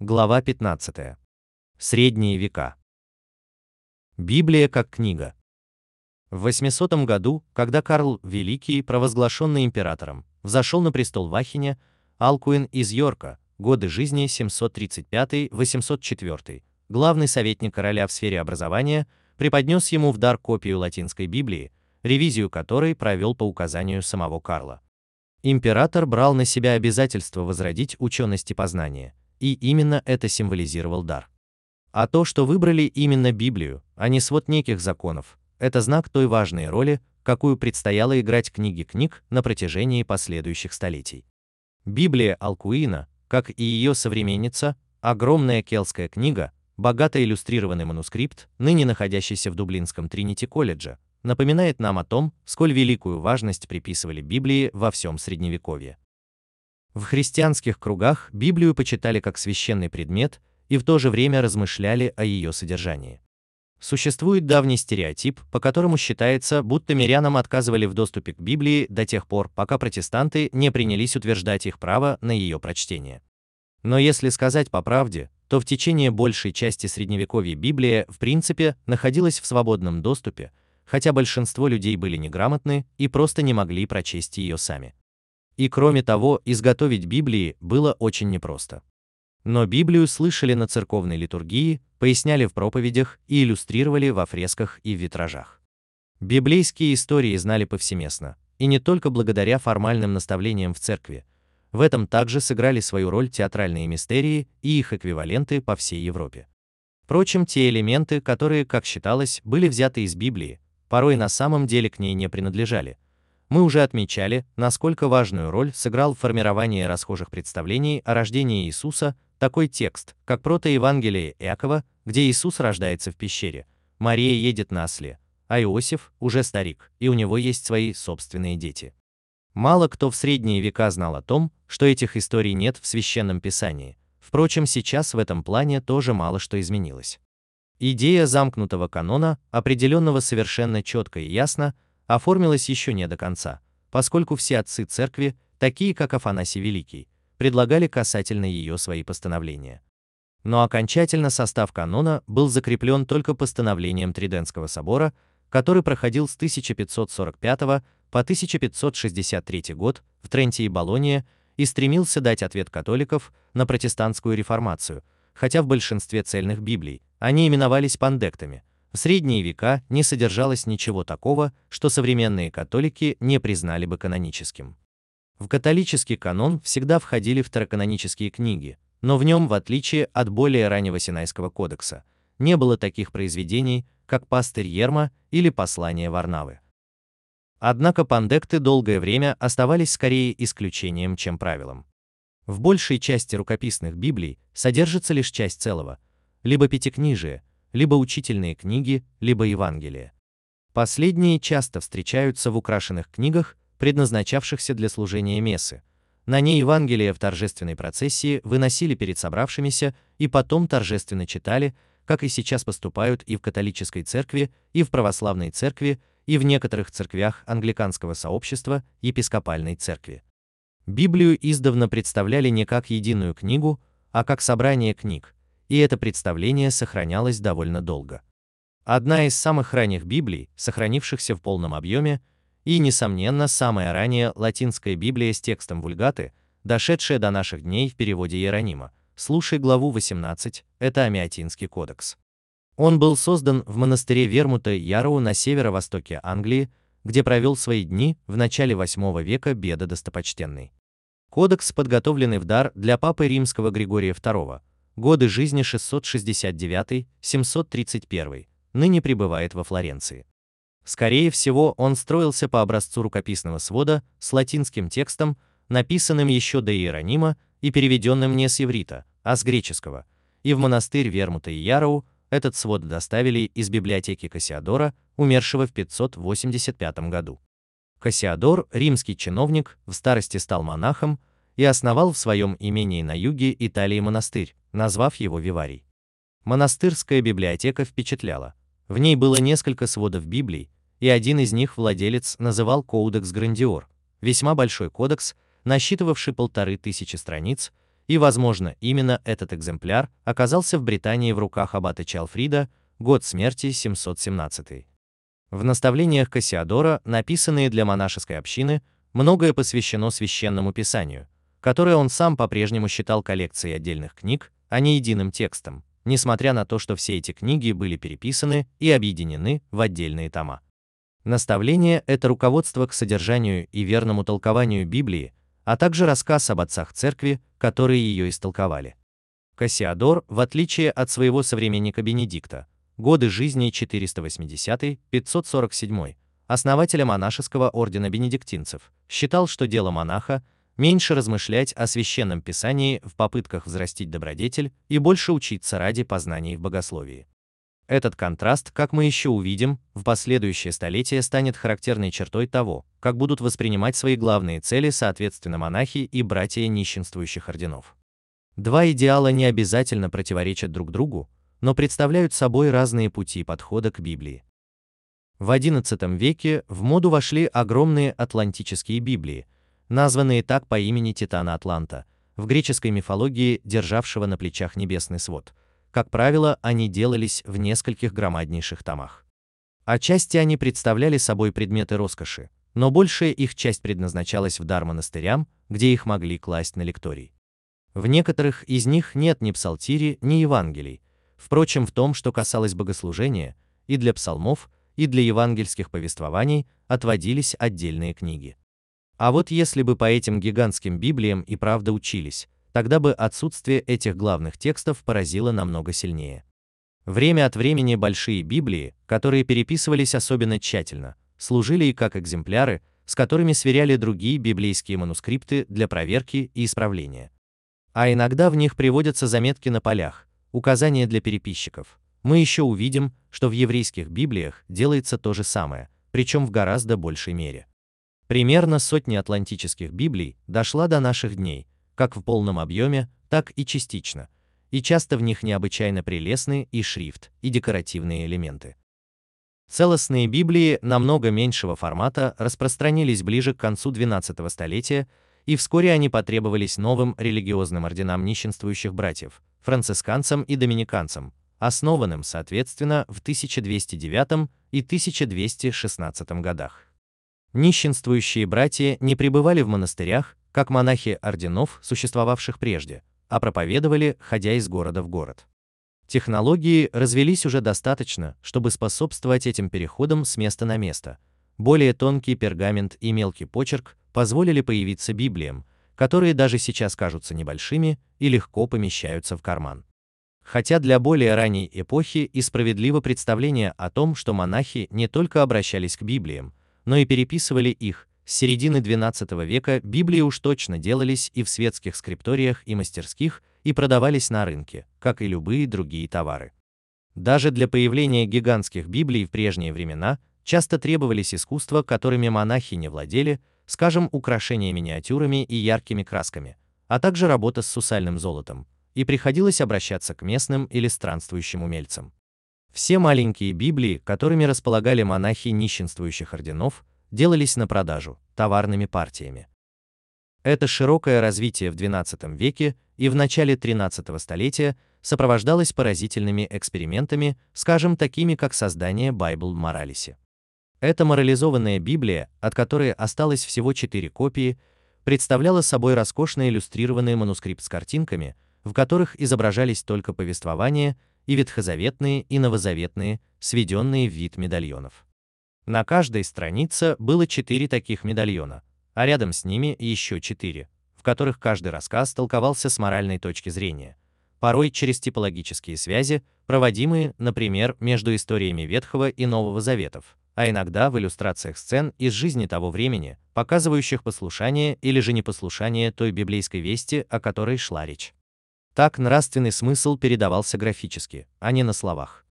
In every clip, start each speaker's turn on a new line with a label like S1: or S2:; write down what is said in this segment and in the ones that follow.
S1: Глава 15. Средние века. Библия как книга. В 800 году, когда Карл Великий, провозглашенный императором, взошел на престол в Ахине, Алкуин из Йорка, годы жизни 735-804, главный советник короля в сфере образования, преподнес ему в дар копию латинской Библии, ревизию которой провел по указанию самого Карла. Император брал на себя обязательство возродить ученость и познание – и именно это символизировал дар. А то, что выбрали именно Библию, а не свод неких законов, это знак той важной роли, какую предстояло играть книги книг на протяжении последующих столетий. Библия Алкуина, как и ее современница, огромная келтская книга, богато иллюстрированный манускрипт, ныне находящийся в Дублинском Тринити-колледже, напоминает нам о том, сколь великую важность приписывали Библии во всем Средневековье. В христианских кругах Библию почитали как священный предмет и в то же время размышляли о ее содержании. Существует давний стереотип, по которому считается, будто мирянам отказывали в доступе к Библии до тех пор, пока протестанты не принялись утверждать их право на ее прочтение. Но если сказать по правде, то в течение большей части средневековья Библия, в принципе, находилась в свободном доступе, хотя большинство людей были неграмотны и просто не могли прочесть ее сами. И кроме того, изготовить Библии было очень непросто. Но Библию слышали на церковной литургии, поясняли в проповедях и иллюстрировали во фресках и в витражах. Библейские истории знали повсеместно, и не только благодаря формальным наставлениям в церкви. В этом также сыграли свою роль театральные мистерии и их эквиваленты по всей Европе. Впрочем, те элементы, которые, как считалось, были взяты из Библии, порой на самом деле к ней не принадлежали, мы уже отмечали, насколько важную роль сыграл в формировании расхожих представлений о рождении Иисуса такой текст, как протоевангелие Иакова, где Иисус рождается в пещере, Мария едет на осле, а Иосиф уже старик, и у него есть свои собственные дети. Мало кто в средние века знал о том, что этих историй нет в священном писании. Впрочем, сейчас в этом плане тоже мало что изменилось. Идея замкнутого канона, определенного совершенно четко и ясно, оформилась еще не до конца, поскольку все отцы церкви, такие как Афанасий Великий, предлагали касательно ее свои постановления. Но окончательно состав канона был закреплен только постановлением Триденского собора, который проходил с 1545 по 1563 год в Тренте и Болонье и стремился дать ответ католиков на протестантскую реформацию, хотя в большинстве цельных Библий они именовались пандектами – в средние века не содержалось ничего такого, что современные католики не признали бы каноническим. В католический канон всегда входили второканонические книги, но в нем, в отличие от более раннего Синайского кодекса, не было таких произведений, как «Пастырь Ерма» или «Послание Варнавы». Однако пандекты долгое время оставались скорее исключением, чем правилом. В большей части рукописных Библий содержится лишь часть целого, либо пятикнижие, либо учительные книги, либо Евангелие. Последние часто встречаются в украшенных книгах, предназначавшихся для служения мессы. На ней Евангелие в торжественной процессии выносили перед собравшимися и потом торжественно читали, как и сейчас поступают и в католической церкви, и в православной церкви, и в некоторых церквях англиканского сообщества, епископальной церкви. Библию издавна представляли не как единую книгу, а как собрание книг, и это представление сохранялось довольно долго. Одна из самых ранних Библий, сохранившихся в полном объеме, и, несомненно, самая ранняя латинская Библия с текстом вульгаты, дошедшая до наших дней в переводе Иеронима. Слушай главу 18, это Амиатинский кодекс. Он был создан в монастыре Вермута Яроу на северо-востоке Англии, где провел свои дни в начале VIII века Беда Достопочтенный. Кодекс, подготовленный в дар для папы римского Григория II, годы жизни 669-731, ныне пребывает во Флоренции. Скорее всего, он строился по образцу рукописного свода с латинским текстом, написанным еще до Иеронима и переведенным не с иврита, а с греческого, и в монастырь Вермута и Яроу этот свод доставили из библиотеки Кассиадора, умершего в 585 году. Кассиадор, римский чиновник, в старости стал монахом и основал в своем имении на юге Италии монастырь, назвав его Виварий. Монастырская библиотека впечатляла. В ней было несколько сводов Библий, и один из них владелец называл Коудекс Грандиор, весьма большой кодекс, насчитывавший полторы тысячи страниц, и, возможно, именно этот экземпляр оказался в Британии в руках аббата Чалфрида, год смерти 717. В наставлениях Кассиадора, написанные для монашеской общины, многое посвящено священному писанию, которое он сам по-прежнему считал коллекцией отдельных книг, а не единым текстом, несмотря на то, что все эти книги были переписаны и объединены в отдельные тома. Наставление – это руководство к содержанию и верному толкованию Библии, а также рассказ об отцах церкви, которые ее истолковали. Кассиадор, в отличие от своего современника Бенедикта, годы жизни 480-547, основателя монашеского ордена бенедиктинцев, считал, что дело монаха – меньше размышлять о священном писании в попытках взрастить добродетель и больше учиться ради познаний в богословии. Этот контраст, как мы еще увидим, в последующее столетие станет характерной чертой того, как будут воспринимать свои главные цели соответственно монахи и братья нищенствующих орденов. Два идеала не обязательно противоречат друг другу, но представляют собой разные пути подхода к Библии. В XI веке в моду вошли огромные атлантические Библии, названные так по имени Титана Атланта, в греческой мифологии державшего на плечах небесный свод – как правило, они делались в нескольких громаднейших томах. Отчасти они представляли собой предметы роскоши, но большая их часть предназначалась в дар монастырям, где их могли класть на лекторий. В некоторых из них нет ни псалтири, ни Евангелий. Впрочем, в том, что касалось богослужения, и для псалмов, и для евангельских повествований отводились отдельные книги. А вот если бы по этим гигантским Библиям и правда учились, тогда бы отсутствие этих главных текстов поразило намного сильнее. Время от времени большие Библии, которые переписывались особенно тщательно, служили и как экземпляры, с которыми сверяли другие библейские манускрипты для проверки и исправления. А иногда в них приводятся заметки на полях, указания для переписчиков. Мы еще увидим, что в еврейских Библиях делается то же самое, причем в гораздо большей мере. Примерно сотни атлантических Библий дошла до наших дней, как в полном объеме, так и частично, и часто в них необычайно прелестные и шрифт, и декоративные элементы. Целостные Библии намного меньшего формата распространились ближе к концу XII столетия, и вскоре они потребовались новым религиозным орденам нищенствующих братьев, францисканцам и доминиканцам, основанным, соответственно, в 1209 и 1216 годах. Нищенствующие братья не пребывали в монастырях, как монахи орденов, существовавших прежде, а проповедовали, ходя из города в город. Технологии развелись уже достаточно, чтобы способствовать этим переходам с места на место. Более тонкий пергамент и мелкий почерк позволили появиться Библиям, которые даже сейчас кажутся небольшими и легко помещаются в карман. Хотя для более ранней эпохи и справедливо представление о том, что монахи не только обращались к Библиям, но и переписывали их, с середины XII века Библии уж точно делались и в светских скрипториях и мастерских, и продавались на рынке, как и любые другие товары. Даже для появления гигантских Библий в прежние времена часто требовались искусства, которыми монахи не владели, скажем, украшения миниатюрами и яркими красками, а также работа с сусальным золотом, и приходилось обращаться к местным или странствующим умельцам. Все маленькие Библии, которыми располагали монахи нищенствующих орденов, делались на продажу, товарными партиями. Это широкое развитие в XII веке и в начале XIII столетия сопровождалось поразительными экспериментами, скажем, такими как создание Bible Moralisi. Эта морализованная Библия, от которой осталось всего четыре копии, представляла собой роскошно иллюстрированный манускрипт с картинками, в которых изображались только повествования и ветхозаветные и новозаветные, сведенные в вид медальонов. На каждой странице было четыре таких медальона, а рядом с ними еще четыре, в которых каждый рассказ толковался с моральной точки зрения, порой через типологические связи, проводимые, например, между историями Ветхого и Нового Заветов, а иногда в иллюстрациях сцен из жизни того времени, показывающих послушание или же непослушание той библейской вести, о которой шла речь. Так нравственный смысл передавался графически, а не на словах.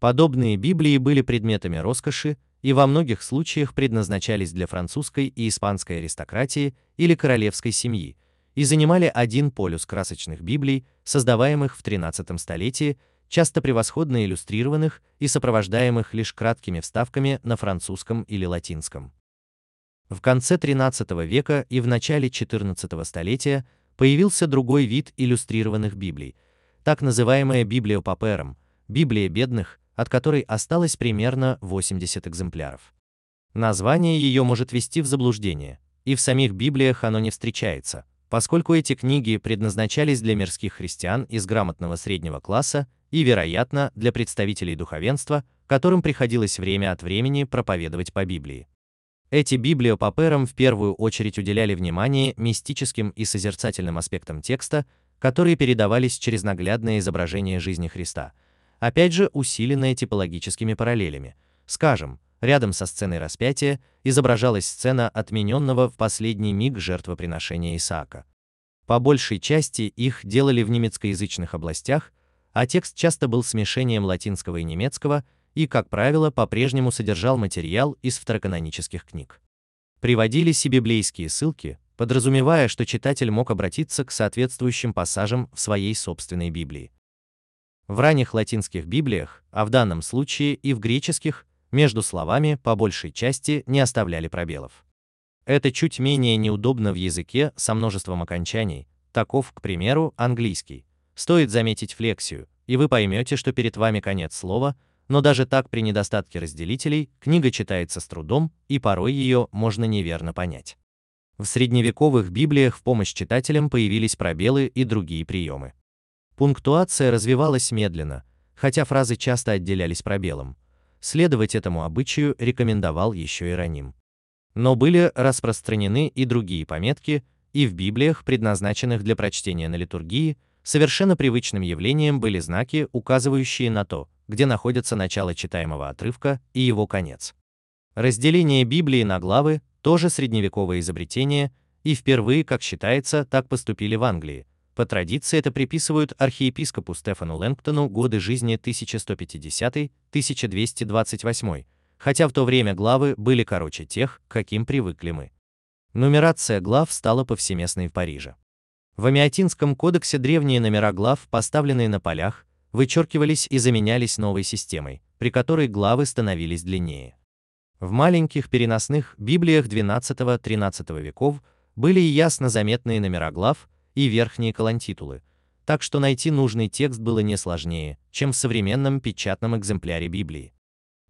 S1: Подобные Библии были предметами роскоши и во многих случаях предназначались для французской и испанской аристократии или королевской семьи и занимали один полюс красочных Библий, создаваемых в XIII столетии, часто превосходно иллюстрированных и сопровождаемых лишь краткими вставками на французском или латинском. В конце XIII века и в начале XIV столетия появился другой вид иллюстрированных Библий, так называемая Библия Папером, Библия бедных, от которой осталось примерно 80 экземпляров. Название ее может ввести в заблуждение, и в самих Библиях оно не встречается, поскольку эти книги предназначались для мирских христиан из грамотного среднего класса и, вероятно, для представителей духовенства, которым приходилось время от времени проповедовать по Библии. Эти библиопаперам в первую очередь уделяли внимание мистическим и созерцательным аспектам текста, которые передавались через наглядное изображение жизни Христа, опять же усиленное типологическими параллелями. Скажем, рядом со сценой распятия изображалась сцена отмененного в последний миг жертвоприношения Исаака. По большей части их делали в немецкоязычных областях, а текст часто был смешением латинского и немецкого и, как правило, по-прежнему содержал материал из второканонических книг. Приводились и библейские ссылки, подразумевая, что читатель мог обратиться к соответствующим пассажам в своей собственной Библии. В ранних латинских Библиях, а в данном случае и в греческих, между словами по большей части не оставляли пробелов. Это чуть менее неудобно в языке со множеством окончаний, таков, к примеру, английский. Стоит заметить флексию, и вы поймете, что перед вами конец слова, но даже так при недостатке разделителей книга читается с трудом, и порой ее можно неверно понять. В средневековых Библиях в помощь читателям появились пробелы и другие приемы. Пунктуация развивалась медленно, хотя фразы часто отделялись пробелом, следовать этому обычаю рекомендовал еще Иероним. Но были распространены и другие пометки, и в Библиях, предназначенных для прочтения на литургии, совершенно привычным явлением были знаки, указывающие на то, где находится начало читаемого отрывка и его конец. Разделение Библии на главы тоже средневековое изобретение, и впервые, как считается, так поступили в Англии, по традиции это приписывают архиепископу Стефану Лэнгтону годы жизни 1150-1228, хотя в то время главы были короче тех, каким привыкли мы. Нумерация глав стала повсеместной в Париже. В Амиатинском кодексе древние номера глав, поставленные на полях, вычеркивались и заменялись новой системой, при которой главы становились длиннее. В маленьких переносных Библиях XII-XIII веков были ясно заметные номера глав, и верхние колонтитулы, так что найти нужный текст было не сложнее, чем в современном печатном экземпляре Библии.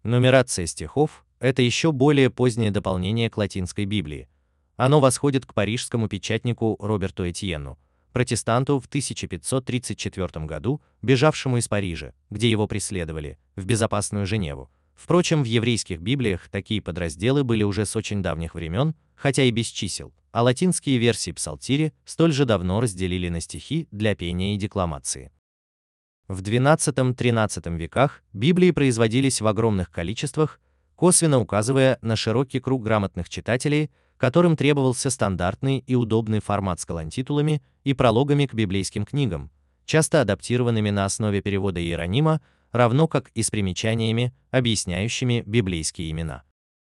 S1: Нумерация стихов – это еще более позднее дополнение к латинской Библии. Оно восходит к парижскому печатнику Роберту Этьену, протестанту в 1534 году, бежавшему из Парижа, где его преследовали, в безопасную Женеву. Впрочем, в еврейских Библиях такие подразделы были уже с очень давних времен, хотя и без чисел, а латинские версии псалтири столь же давно разделили на стихи для пения и декламации. В XII-XIII веках Библии производились в огромных количествах, косвенно указывая на широкий круг грамотных читателей, которым требовался стандартный и удобный формат с колонтитулами и прологами к библейским книгам, часто адаптированными на основе перевода Иеронима, равно как и с примечаниями, объясняющими библейские имена.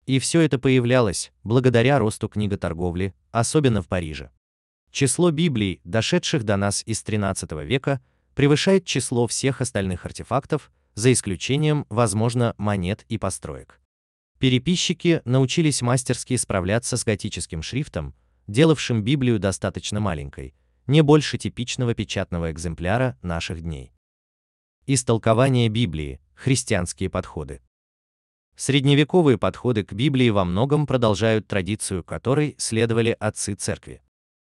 S1: И все это появлялось благодаря росту книготорговли, особенно в Париже. Число Библий, дошедших до нас из XIII века, превышает число всех остальных артефактов, за исключением, возможно, монет и построек. Переписчики научились мастерски справляться с готическим шрифтом, делавшим Библию достаточно маленькой, не больше типичного печатного экземпляра наших дней. Истолкование Библии, христианские подходы. Средневековые подходы к Библии во многом продолжают традицию, которой следовали отцы церкви.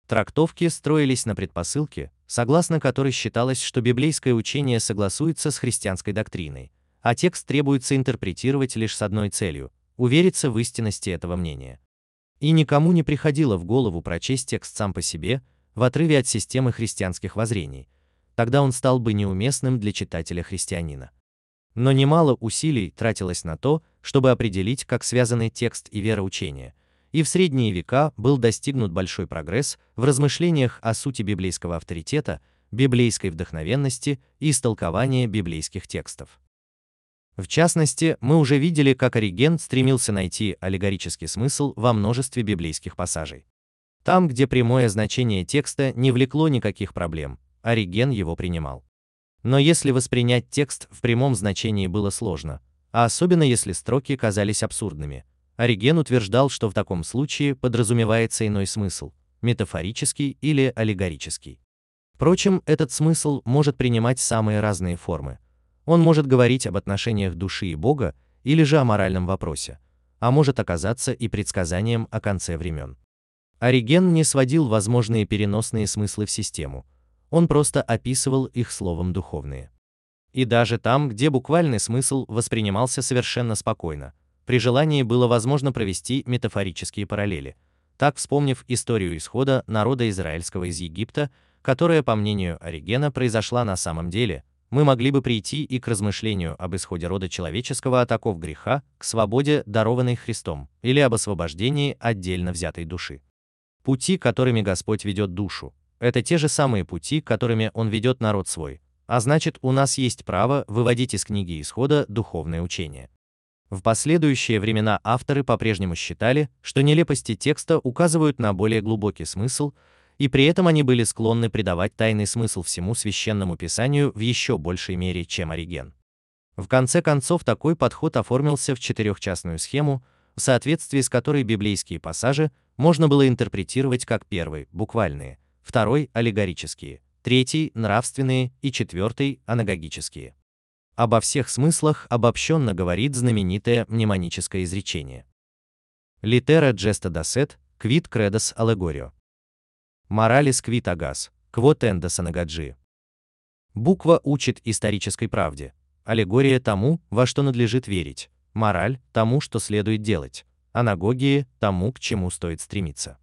S1: Трактовки строились на предпосылке, согласно которой считалось, что библейское учение согласуется с христианской доктриной, а текст требуется интерпретировать лишь с одной целью – увериться в истинности этого мнения. И никому не приходило в голову прочесть текст сам по себе, в отрыве от системы христианских воззрений, тогда он стал бы неуместным для читателя-христианина. Но немало усилий тратилось на то, чтобы определить, как связаны текст и вероучение, и в средние века был достигнут большой прогресс в размышлениях о сути библейского авторитета, библейской вдохновенности и истолкования библейских текстов. В частности, мы уже видели, как Ориген стремился найти аллегорический смысл во множестве библейских пассажей. Там, где прямое значение текста не влекло никаких проблем, Ориген его принимал. Но если воспринять текст в прямом значении было сложно, а особенно если строки казались абсурдными, Ориген утверждал, что в таком случае подразумевается иной смысл, метафорический или аллегорический. Впрочем, этот смысл может принимать самые разные формы. Он может говорить об отношениях души и Бога или же о моральном вопросе, а может оказаться и предсказанием о конце времен. Ориген не сводил возможные переносные смыслы в систему, он просто описывал их словом духовные. И даже там, где буквальный смысл воспринимался совершенно спокойно, при желании было возможно провести метафорические параллели. Так, вспомнив историю исхода народа израильского из Египта, которая, по мнению Оригена, произошла на самом деле, мы могли бы прийти и к размышлению об исходе рода человеческого от оков греха, к свободе, дарованной Христом, или об освобождении отдельно взятой души. Пути, которыми Господь ведет душу, это те же самые пути, которыми Он ведет народ свой, а значит, у нас есть право выводить из книги Исхода духовное учение. В последующие времена авторы по-прежнему считали, что нелепости текста указывают на более глубокий смысл, и при этом они были склонны придавать тайный смысл всему священному писанию в еще большей мере, чем Ориген. В конце концов, такой подход оформился в четырехчастную схему, в соответствии с которой библейские пассажи можно было интерпретировать как первый – буквальные, второй – аллегорические, третий – нравственные и четвертый – анагогические. Обо всех смыслах обобщенно говорит знаменитое мнемоническое изречение. Литера джеста дасет, квит кредос аллегорио. Моралис квит агас, квот эндос анагаджи. Буква учит исторической правде, аллегория тому, во что надлежит верить, мораль – тому, что следует делать, анагогия – тому, к чему стоит стремиться.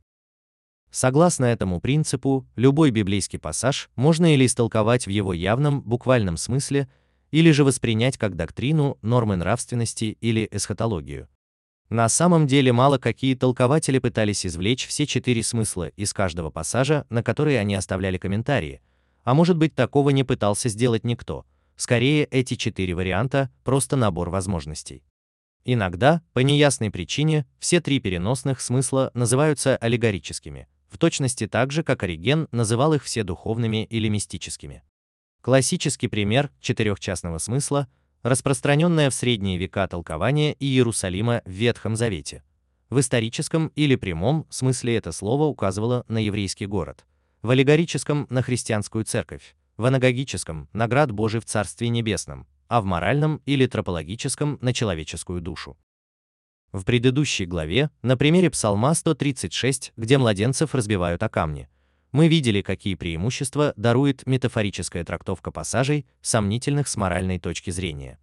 S1: Согласно этому принципу, любой библейский пассаж можно или истолковать в его явном, буквальном смысле, или же воспринять как доктрину, нормы нравственности или эсхатологию. На самом деле мало какие толкователи пытались извлечь все четыре смысла из каждого пассажа, на которые они оставляли комментарии, а может быть такого не пытался сделать никто. Скорее, эти четыре варианта – просто набор возможностей. Иногда, по неясной причине, все три переносных смысла называются аллегорическими – в точности так же, как Ориген называл их все духовными или мистическими. Классический пример четырехчастного смысла – распространенное в средние века толкование Иерусалима в Ветхом Завете. В историческом или прямом смысле это слово указывало на еврейский город, в аллегорическом – на христианскую церковь, в анагогическом – на град Божий в Царстве Небесном, а в моральном или тропологическом – на человеческую душу. В предыдущей главе, на примере Псалма 136, где младенцев разбивают о камни, мы видели, какие преимущества дарует метафорическая трактовка пассажей, сомнительных с моральной точки зрения.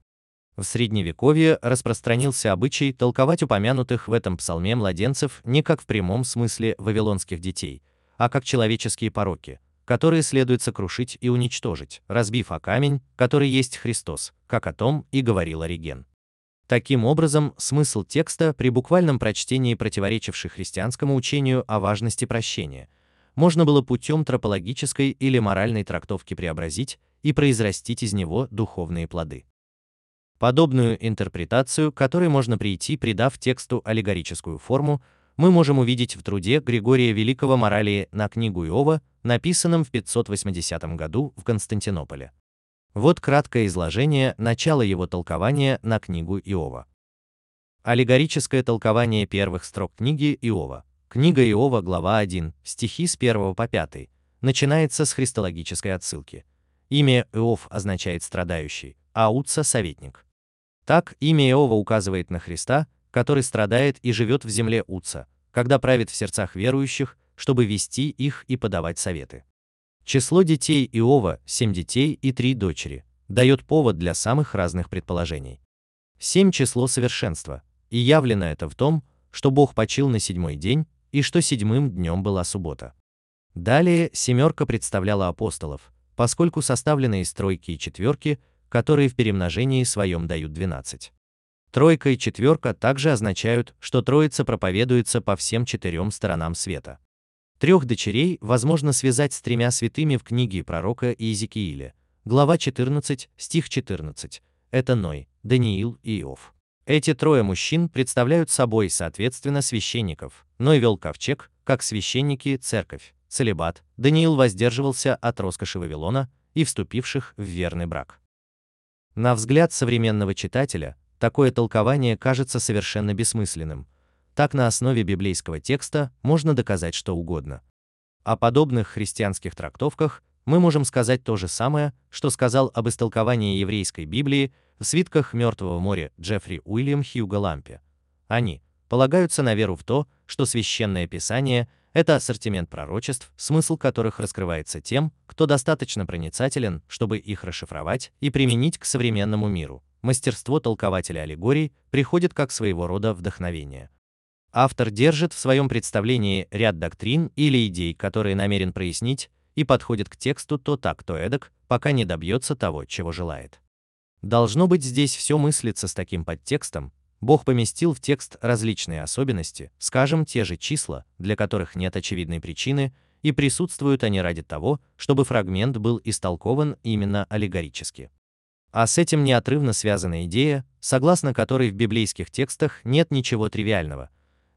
S1: В Средневековье распространился обычай толковать упомянутых в этом псалме младенцев не как в прямом смысле вавилонских детей, а как человеческие пороки, которые следует сокрушить и уничтожить, разбив о камень, который есть Христос, как о том и говорил Ориген. Таким образом, смысл текста при буквальном прочтении противоречивший христианскому учению о важности прощения можно было путем тропологической или моральной трактовки преобразить и произрастить из него духовные плоды. Подобную интерпретацию, которой можно прийти, придав тексту аллегорическую форму, мы можем увидеть в труде Григория Великого Моралии на книгу Иова, написанном в 580 году в Константинополе. Вот краткое изложение начала его толкования на книгу Иова. Аллегорическое толкование первых строк книги Иова. Книга Иова, глава 1, стихи с 1 по 5, начинается с христологической отсылки. Имя Иов означает страдающий, а Утса – советник. Так, имя Иова указывает на Христа, который страдает и живет в земле Утса, когда правит в сердцах верующих, чтобы вести их и подавать советы. Число детей Иова, 7 детей и 3 дочери, дает повод для самых разных предположений. 7 – число совершенства, и явлено это в том, что Бог почил на седьмой день, и что седьмым днем была суббота. Далее семерка представляла апостолов, поскольку составлена из тройки и четверки, которые в перемножении своем дают 12. Тройка и четверка также означают, что Троица проповедуется по всем четырем сторонам света. Трех дочерей возможно связать с тремя святыми в книге пророка Иезекииля, глава 14, стих 14. Это Ной, Даниил и Иов. Эти трое мужчин представляют собой, соответственно, священников. Ной вел ковчег, как священники – церковь, целебат, Даниил воздерживался от роскоши Вавилона и вступивших в верный брак. На взгляд современного читателя, такое толкование кажется совершенно бессмысленным, так на основе библейского текста можно доказать что угодно. О подобных христианских трактовках мы можем сказать то же самое, что сказал об истолковании еврейской Библии в свитках Мертвого моря Джеффри Уильям Хьюго Лампе. Они полагаются на веру в то, что священное писание – это ассортимент пророчеств, смысл которых раскрывается тем, кто достаточно проницателен, чтобы их расшифровать и применить к современному миру. Мастерство толкователя аллегорий приходит как своего рода вдохновение. Автор держит в своем представлении ряд доктрин или идей, которые намерен прояснить, и подходит к тексту то так, то эдак, пока не добьется того, чего желает. Должно быть здесь все мыслится с таким подтекстом, Бог поместил в текст различные особенности, скажем, те же числа, для которых нет очевидной причины, и присутствуют они ради того, чтобы фрагмент был истолкован именно аллегорически. А с этим неотрывно связана идея, согласно которой в библейских текстах нет ничего тривиального.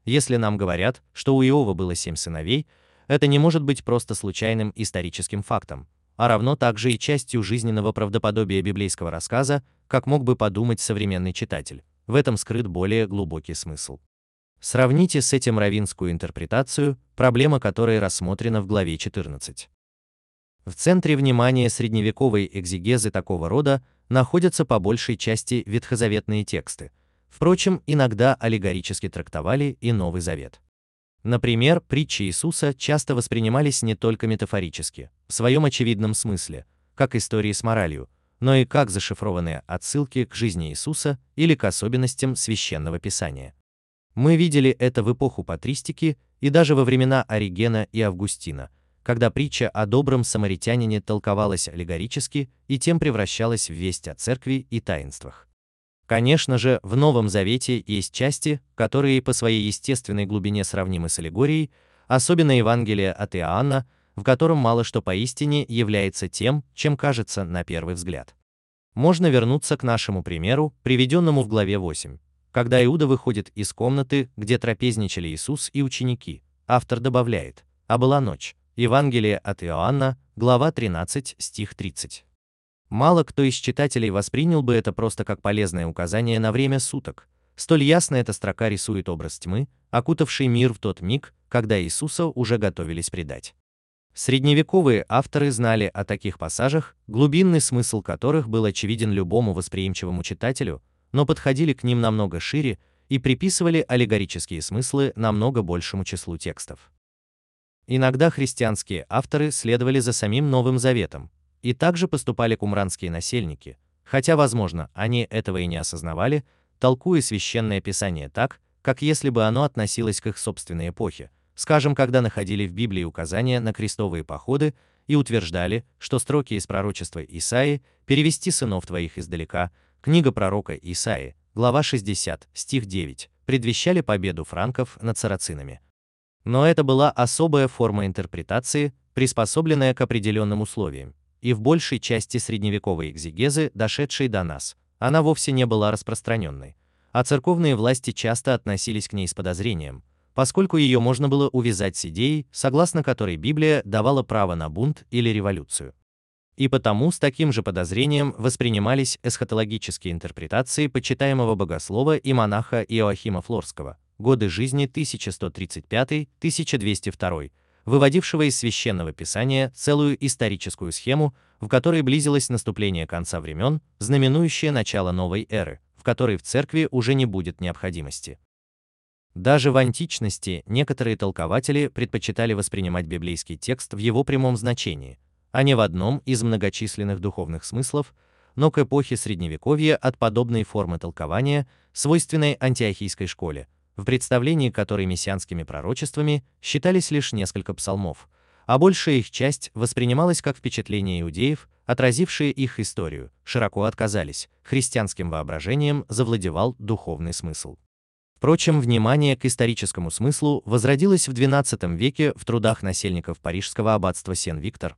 S1: Если нам говорят, что у Иова было семь сыновей, это не может быть просто случайным историческим фактом, а равно также и частью жизненного правдоподобия библейского рассказа, как мог бы подумать современный читатель. В этом скрыт более глубокий смысл. Сравните с этим равинскую интерпретацию, проблема которой рассмотрена в главе 14. В центре внимания средневековой экзегезы такого рода находятся по большей части ветхозаветные тексты. Впрочем, иногда аллегорически трактовали и Новый Завет. Например, притчи Иисуса часто воспринимались не только метафорически, в своем очевидном смысле, как истории с моралью, но и как зашифрованные отсылки к жизни Иисуса или к особенностям священного писания. Мы видели это в эпоху патристики и даже во времена Оригена и Августина, когда притча о добром самаритянине толковалась аллегорически и тем превращалась в весть о церкви и таинствах. Конечно же, в Новом Завете есть части, которые по своей естественной глубине сравнимы с аллегорией, особенно Евангелие от Иоанна, в котором мало что поистине является тем, чем кажется на первый взгляд. Можно вернуться к нашему примеру, приведенному в главе 8. Когда Иуда выходит из комнаты, где трапезничали Иисус и ученики, автор добавляет, «А была ночь». Евангелие от Иоанна, глава 13, стих 30. Мало кто из читателей воспринял бы это просто как полезное указание на время суток. Столь ясно эта строка рисует образ тьмы, окутавший мир в тот миг, когда Иисуса уже готовились предать. Средневековые авторы знали о таких пассажах, глубинный смысл которых был очевиден любому восприимчивому читателю, но подходили к ним намного шире и приписывали аллегорические смыслы намного большему числу текстов. Иногда христианские авторы следовали за самим Новым Заветом, и также поступали кумранские насельники, хотя, возможно, они этого и не осознавали, толкуя священное писание так, как если бы оно относилось к их собственной эпохе, скажем, когда находили в Библии указания на крестовые походы и утверждали, что строки из пророчества Исаи «Перевести сынов твоих издалека», книга пророка Исаи, глава 60, стих 9, предвещали победу франков над сарацинами. Но это была особая форма интерпретации, приспособленная к определенным условиям, и в большей части средневековой экзегезы, дошедшей до нас, она вовсе не была распространенной, а церковные власти часто относились к ней с подозрением, поскольку ее можно было увязать с идеей, согласно которой Библия давала право на бунт или революцию. И потому с таким же подозрением воспринимались эсхатологические интерпретации почитаемого богослова и монаха Иоахима Флорского, годы жизни 1135-1202, выводившего из священного писания целую историческую схему, в которой близилось наступление конца времен, знаменующее начало новой эры, в которой в церкви уже не будет необходимости. Даже в античности некоторые толкователи предпочитали воспринимать библейский текст в его прямом значении, а не в одном из многочисленных духовных смыслов, но к эпохе Средневековья от подобной формы толкования, свойственной антиохийской школе, в представлении которой мессианскими пророчествами считались лишь несколько псалмов, а большая их часть воспринималась как впечатление иудеев, отразившие их историю, широко отказались, христианским воображением завладевал духовный смысл. Впрочем, внимание к историческому смыслу возродилось в XII веке в трудах насельников парижского аббатства Сен-Виктор.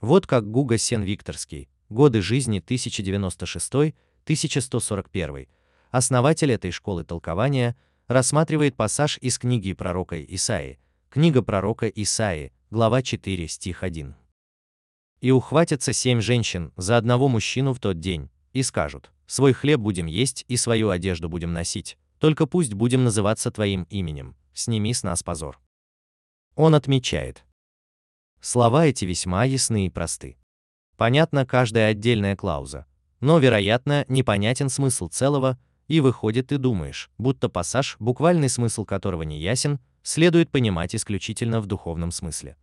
S1: Вот как Гуга Сен-Викторский, годы жизни 1096-1141, основатель этой школы толкования, рассматривает пассаж из книги пророка Исаии, книга пророка Исаии, глава 4, стих 1. «И ухватятся семь женщин за одного мужчину в тот день, и скажут, свой хлеб будем есть и свою одежду будем носить, только пусть будем называться твоим именем, сними с нас позор. Он отмечает. Слова эти весьма ясны и просты. Понятна каждая отдельная клауза, но, вероятно, непонятен смысл целого, и выходит ты думаешь, будто пассаж, буквальный смысл которого не ясен, следует понимать исключительно в духовном смысле.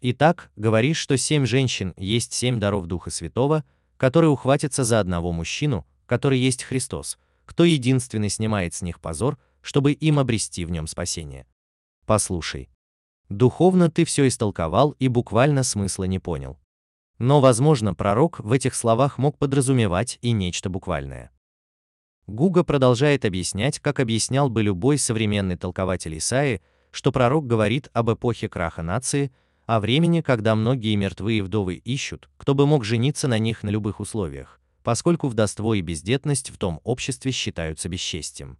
S1: Итак, говоришь, что семь женщин есть семь даров Духа Святого, которые ухватятся за одного мужчину, который есть Христос, кто единственный снимает с них позор, чтобы им обрести в нем спасение. Послушай. Духовно ты все истолковал и буквально смысла не понял. Но, возможно, пророк в этих словах мог подразумевать и нечто буквальное. Гуга продолжает объяснять, как объяснял бы любой современный толкователь Исаи, что пророк говорит об эпохе краха нации, о времени, когда многие мертвые вдовы ищут, кто бы мог жениться на них на любых условиях, поскольку вдовство и бездетность в том обществе считаются бесчестием.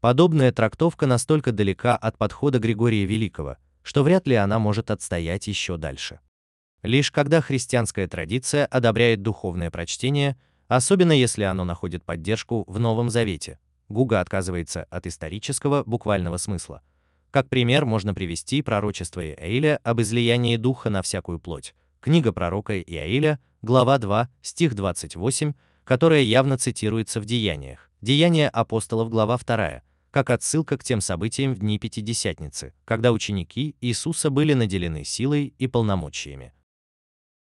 S1: Подобная трактовка настолько далека от подхода Григория Великого, что вряд ли она может отстоять еще дальше. Лишь когда христианская традиция одобряет духовное прочтение, особенно если оно находит поддержку в Новом Завете, Гуга отказывается от исторического буквального смысла. Как пример можно привести пророчество Иаиля об излиянии духа на всякую плоть. Книга пророка Иаиля, глава 2, стих 28, которая явно цитируется в Деяниях. Деяния апостолов, глава 2, как отсылка к тем событиям в дни Пятидесятницы, когда ученики Иисуса были наделены силой и полномочиями.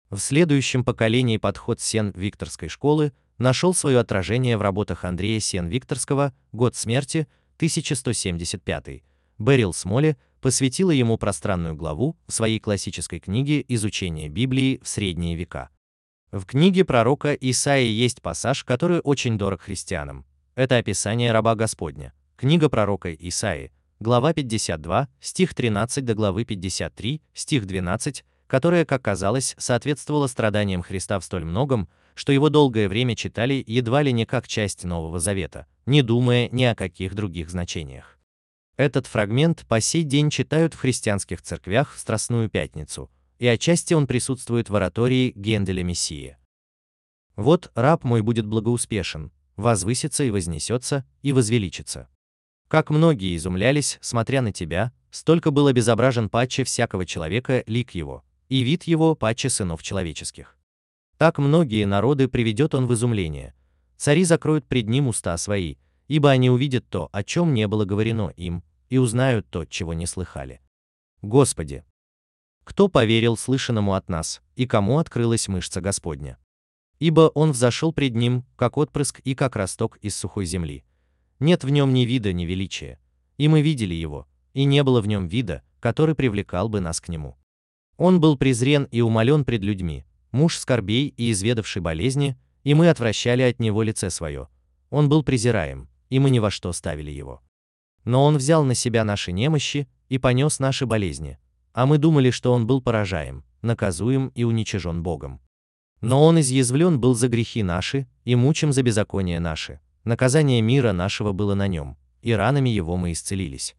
S1: В следующем поколении подход Сен-Викторской школы нашел свое отражение в работах Андрея Сен-Викторского «Год смерти» 1175. Берил Смоле посвятила ему пространную главу в своей классической книге «Изучение Библии в средние века». В книге пророка Исаии есть пассаж, который очень дорог христианам. Это описание раба Господня. Книга пророка Исаии, глава 52, стих 13 до главы 53, стих 12, которая, как казалось, соответствовала страданиям Христа в столь многом, что его долгое время читали едва ли не как часть Нового Завета, не думая ни о каких других значениях. Этот фрагмент по сей день читают в христианских церквях в Страстную Пятницу, и отчасти он присутствует в оратории Генделя Мессии. «Вот раб мой будет благоуспешен, возвысится и вознесется, и возвеличится. Как многие изумлялись, смотря на тебя, столько был обезображен паче всякого человека лик его, и вид его паче сынов человеческих. Так многие народы приведет он в изумление. Цари закроют пред ним уста свои, ибо они увидят то, о чем не было говорено им, и узнают то, чего не слыхали. Господи! Кто поверил слышанному от нас, и кому открылась мышца Господня? Ибо он взошел пред ним, как отпрыск и как росток из сухой земли, нет в нем ни вида, ни величия. И мы видели его, и не было в нем вида, который привлекал бы нас к нему. Он был презрен и умолен пред людьми, муж скорбей и изведавший болезни, и мы отвращали от него лице свое. Он был презираем, и мы ни во что ставили его. Но он взял на себя наши немощи и понес наши болезни, а мы думали, что он был поражаем, наказуем и уничижен Богом. Но он изъязвлен был за грехи наши и мучим за беззаконие наши, наказание мира нашего было на нем, и ранами его мы исцелились.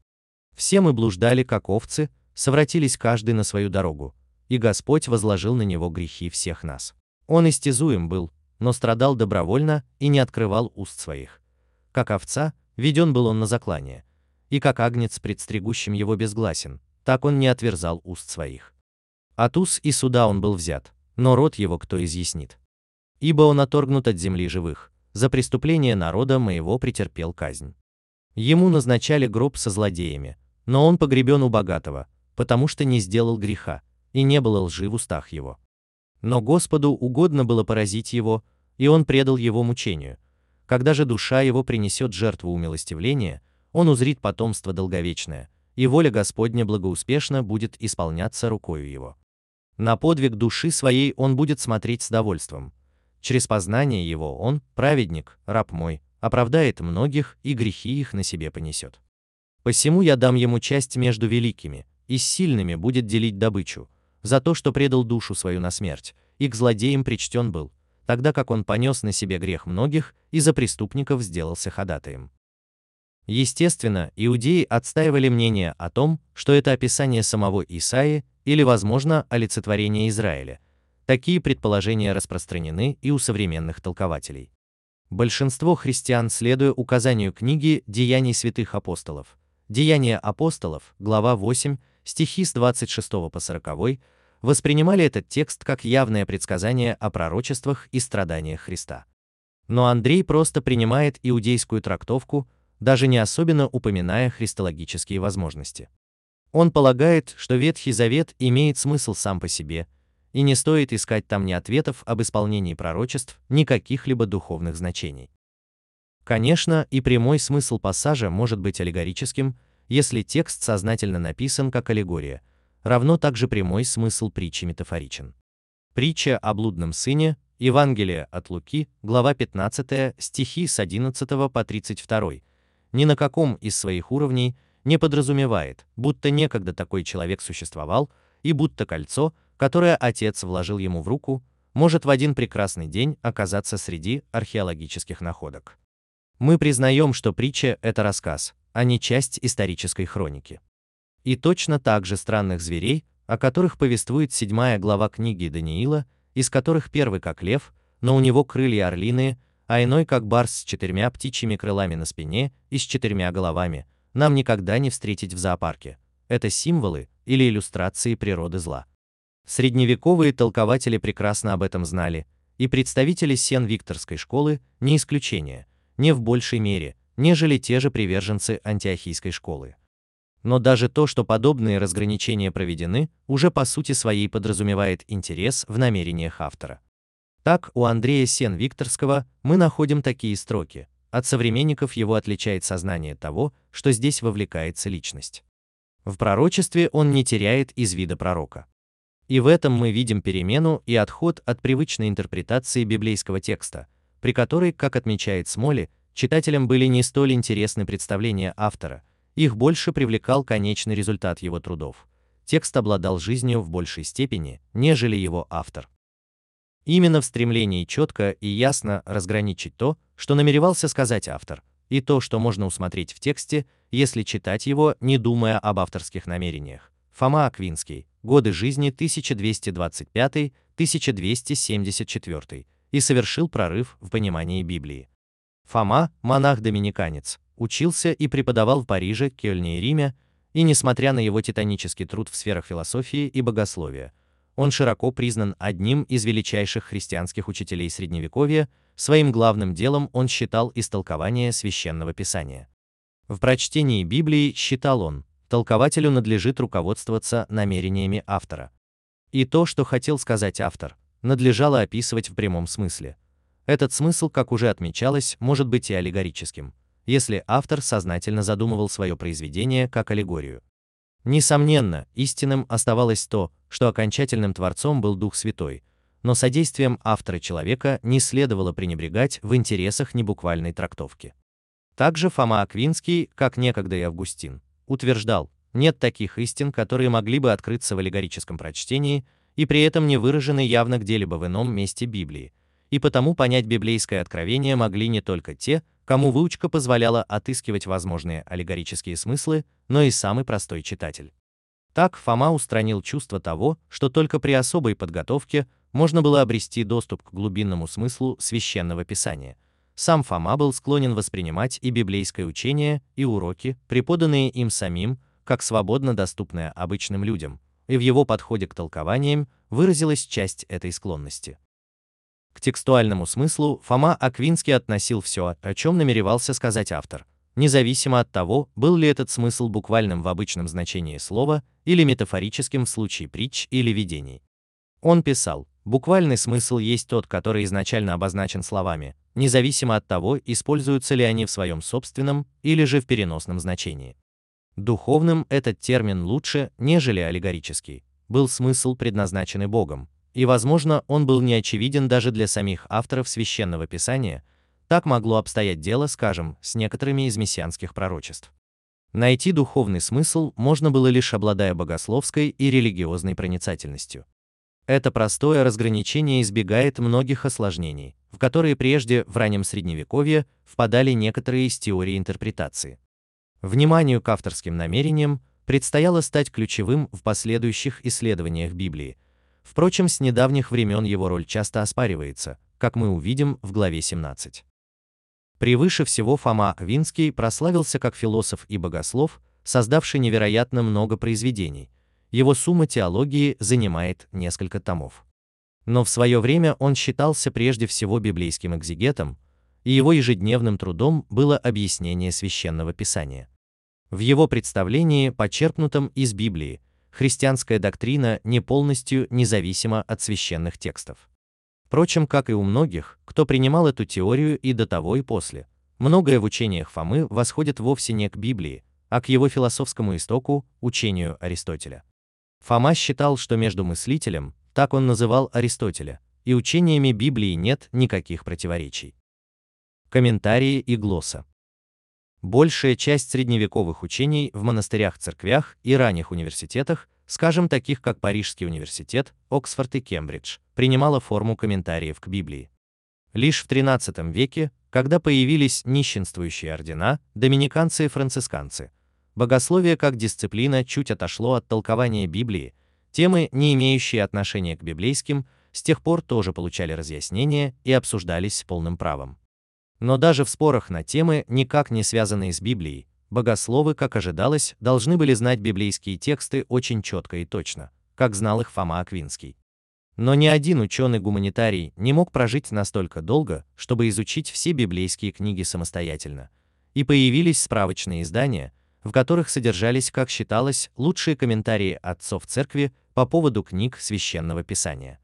S1: Все мы блуждали, как овцы, совратились каждый на свою дорогу, и Господь возложил на него грехи всех нас. Он истязуем был, но страдал добровольно и не открывал уст своих. Как овца, веден был он на заклание, и как агнец пред стригущим его безгласен, так он не отверзал уст своих. От уз и суда он был взят, но род его кто изъяснит. Ибо он оторгнут от земли живых, за преступление народа моего претерпел казнь. Ему назначали гроб со злодеями, но он погребен у богатого, потому что не сделал греха, и не было лжи в устах его. Но Господу угодно было поразить его, и он предал его мучению. Когда же душа его принесет жертву умилостивления, он узрит потомство долговечное, и воля Господня благоуспешно будет исполняться рукою его. На подвиг души своей он будет смотреть с довольством, Через познание его он, праведник, раб мой, оправдает многих и грехи их на себе понесет. Посему я дам ему часть между великими, и с сильными будет делить добычу, за то, что предал душу свою на смерть, и к злодеям причтен был, тогда как он понес на себе грех многих и за преступников сделался ходатаем. Естественно, иудеи отстаивали мнение о том, что это описание самого Исаи или, возможно, олицетворение Израиля – Такие предположения распространены и у современных толкователей. Большинство христиан, следуя указанию книги «Деяний святых апостолов», «Деяния апостолов», глава 8, стихи с 26 по 40, воспринимали этот текст как явное предсказание о пророчествах и страданиях Христа. Но Андрей просто принимает иудейскую трактовку, даже не особенно упоминая христологические возможности. Он полагает, что Ветхий Завет имеет смысл сам по себе, и не стоит искать там ни ответов об исполнении пророчеств, ни каких-либо духовных значений. Конечно, и прямой смысл пассажа может быть аллегорическим, если текст сознательно написан как аллегория, равно также прямой смысл притчи метафоричен. Притча о блудном сыне, Евангелие от Луки, глава 15, стихи с 11 по 32, ни на каком из своих уровней не подразумевает, будто некогда такой человек существовал, и будто кольцо, которое отец вложил ему в руку, может в один прекрасный день оказаться среди археологических находок. Мы признаем, что притча – это рассказ, а не часть исторической хроники. И точно так же странных зверей, о которых повествует седьмая глава книги Даниила, из которых первый как лев, но у него крылья орлиные, а иной как барс с четырьмя птичьими крылами на спине и с четырьмя головами, нам никогда не встретить в зоопарке. Это символы или иллюстрации природы зла. Средневековые толкователи прекрасно об этом знали, и представители Сен-Викторской школы не исключение, не в большей мере, нежели те же приверженцы антиохийской школы. Но даже то, что подобные разграничения проведены, уже по сути своей подразумевает интерес в намерениях автора. Так, у Андрея Сен-Викторского мы находим такие строки. От современников его отличает сознание того, что здесь вовлекается личность. В пророчестве он не теряет из вида пророка. И в этом мы видим перемену и отход от привычной интерпретации библейского текста, при которой, как отмечает Смоли, читателям были не столь интересны представления автора, их больше привлекал конечный результат его трудов. Текст обладал жизнью в большей степени, нежели его автор. Именно в стремлении четко и ясно разграничить то, что намеревался сказать автор, и то, что можно усмотреть в тексте, если читать его, не думая об авторских намерениях. Фома Аквинский, годы жизни 1275-1274, и совершил прорыв в понимании Библии. Фома, монах-доминиканец, учился и преподавал в Париже, Кёльне и Риме, и несмотря на его титанический труд в сферах философии и богословия, он широко признан одним из величайших христианских учителей Средневековья, своим главным делом он считал истолкование священного писания. В прочтении Библии, считал он, толкователю надлежит руководствоваться намерениями автора. И то, что хотел сказать автор, надлежало описывать в прямом смысле, этот смысл, как уже отмечалось, может быть и аллегорическим, если автор сознательно задумывал свое произведение как аллегорию. Несомненно, истинным оставалось то, что окончательным творцом был Дух Святой, но содействием автора человека не следовало пренебрегать в интересах небуквальной трактовки. Также Фома Аквинский, как некогда и Августин, утверждал, нет таких истин, которые могли бы открыться в аллегорическом прочтении и при этом не выражены явно где-либо в ином месте Библии, и потому понять библейское откровение могли не только те, кому выучка позволяла отыскивать возможные аллегорические смыслы, но и самый простой читатель. Так Фома устранил чувство того, что только при особой подготовке можно было обрести доступ к глубинному смыслу священного писания. Сам Фома был склонен воспринимать и библейское учение, и уроки, преподанные им самим, как свободно доступные обычным людям, и в его подходе к толкованиям выразилась часть этой склонности. К текстуальному смыслу Фома Аквинский относил все, о чем намеревался сказать автор, независимо от того, был ли этот смысл буквальным в обычном значении слова или метафорическим в случае притч или видений. Он писал, буквальный смысл есть тот, который изначально обозначен словами, независимо от того, используются ли они в своем собственном или же в переносном значении. Духовным этот термин лучше, нежели аллегорический, был смысл, предназначенный Богом, и, возможно, он был неочевиден даже для самих авторов священного писания, так могло обстоять дело, скажем, с некоторыми из мессианских пророчеств. Найти духовный смысл можно было лишь обладая богословской и религиозной проницательностью. Это простое разграничение избегает многих осложнений, в которые прежде в раннем средневековье впадали некоторые из теорий интерпретации. Вниманию к авторским намерениям предстояло стать ключевым в последующих исследованиях Библии, Впрочем, с недавних времен его роль часто оспаривается, как мы увидим в главе 17. Превыше всего Фома Винский прославился как философ и богослов, создавший невероятно много произведений, его сумма теологии занимает несколько томов. Но в свое время он считался прежде всего библейским экзегетом, и его ежедневным трудом было объяснение священного писания. В его представлении, почерпнутом из Библии, христианская доктрина не полностью независима от священных текстов. Впрочем, как и у многих, кто принимал эту теорию и до того и после, многое в учениях Фомы восходит вовсе не к Библии, а к его философскому истоку, учению Аристотеля. Фома считал, что между мыслителем, так он называл Аристотеля, и учениями Библии нет никаких противоречий. Комментарии и глосса. Большая часть средневековых учений в монастырях-церквях и ранних университетах, скажем, таких как Парижский университет, Оксфорд и Кембридж, принимала форму комментариев к Библии. Лишь в XIII веке, когда появились нищенствующие ордена, доминиканцы и францисканцы, богословие как дисциплина чуть отошло от толкования Библии, темы, не имеющие отношения к библейским, с тех пор тоже получали разъяснения и обсуждались с полным правом. Но даже в спорах на темы, никак не связанные с Библией, богословы, как ожидалось, должны были знать библейские тексты очень четко и точно, как знал их Фома Аквинский. Но ни один ученый-гуманитарий не мог прожить настолько долго, чтобы изучить все библейские книги самостоятельно. И появились справочные издания, в которых содержались, как считалось, лучшие комментарии отцов церкви по поводу книг священного писания.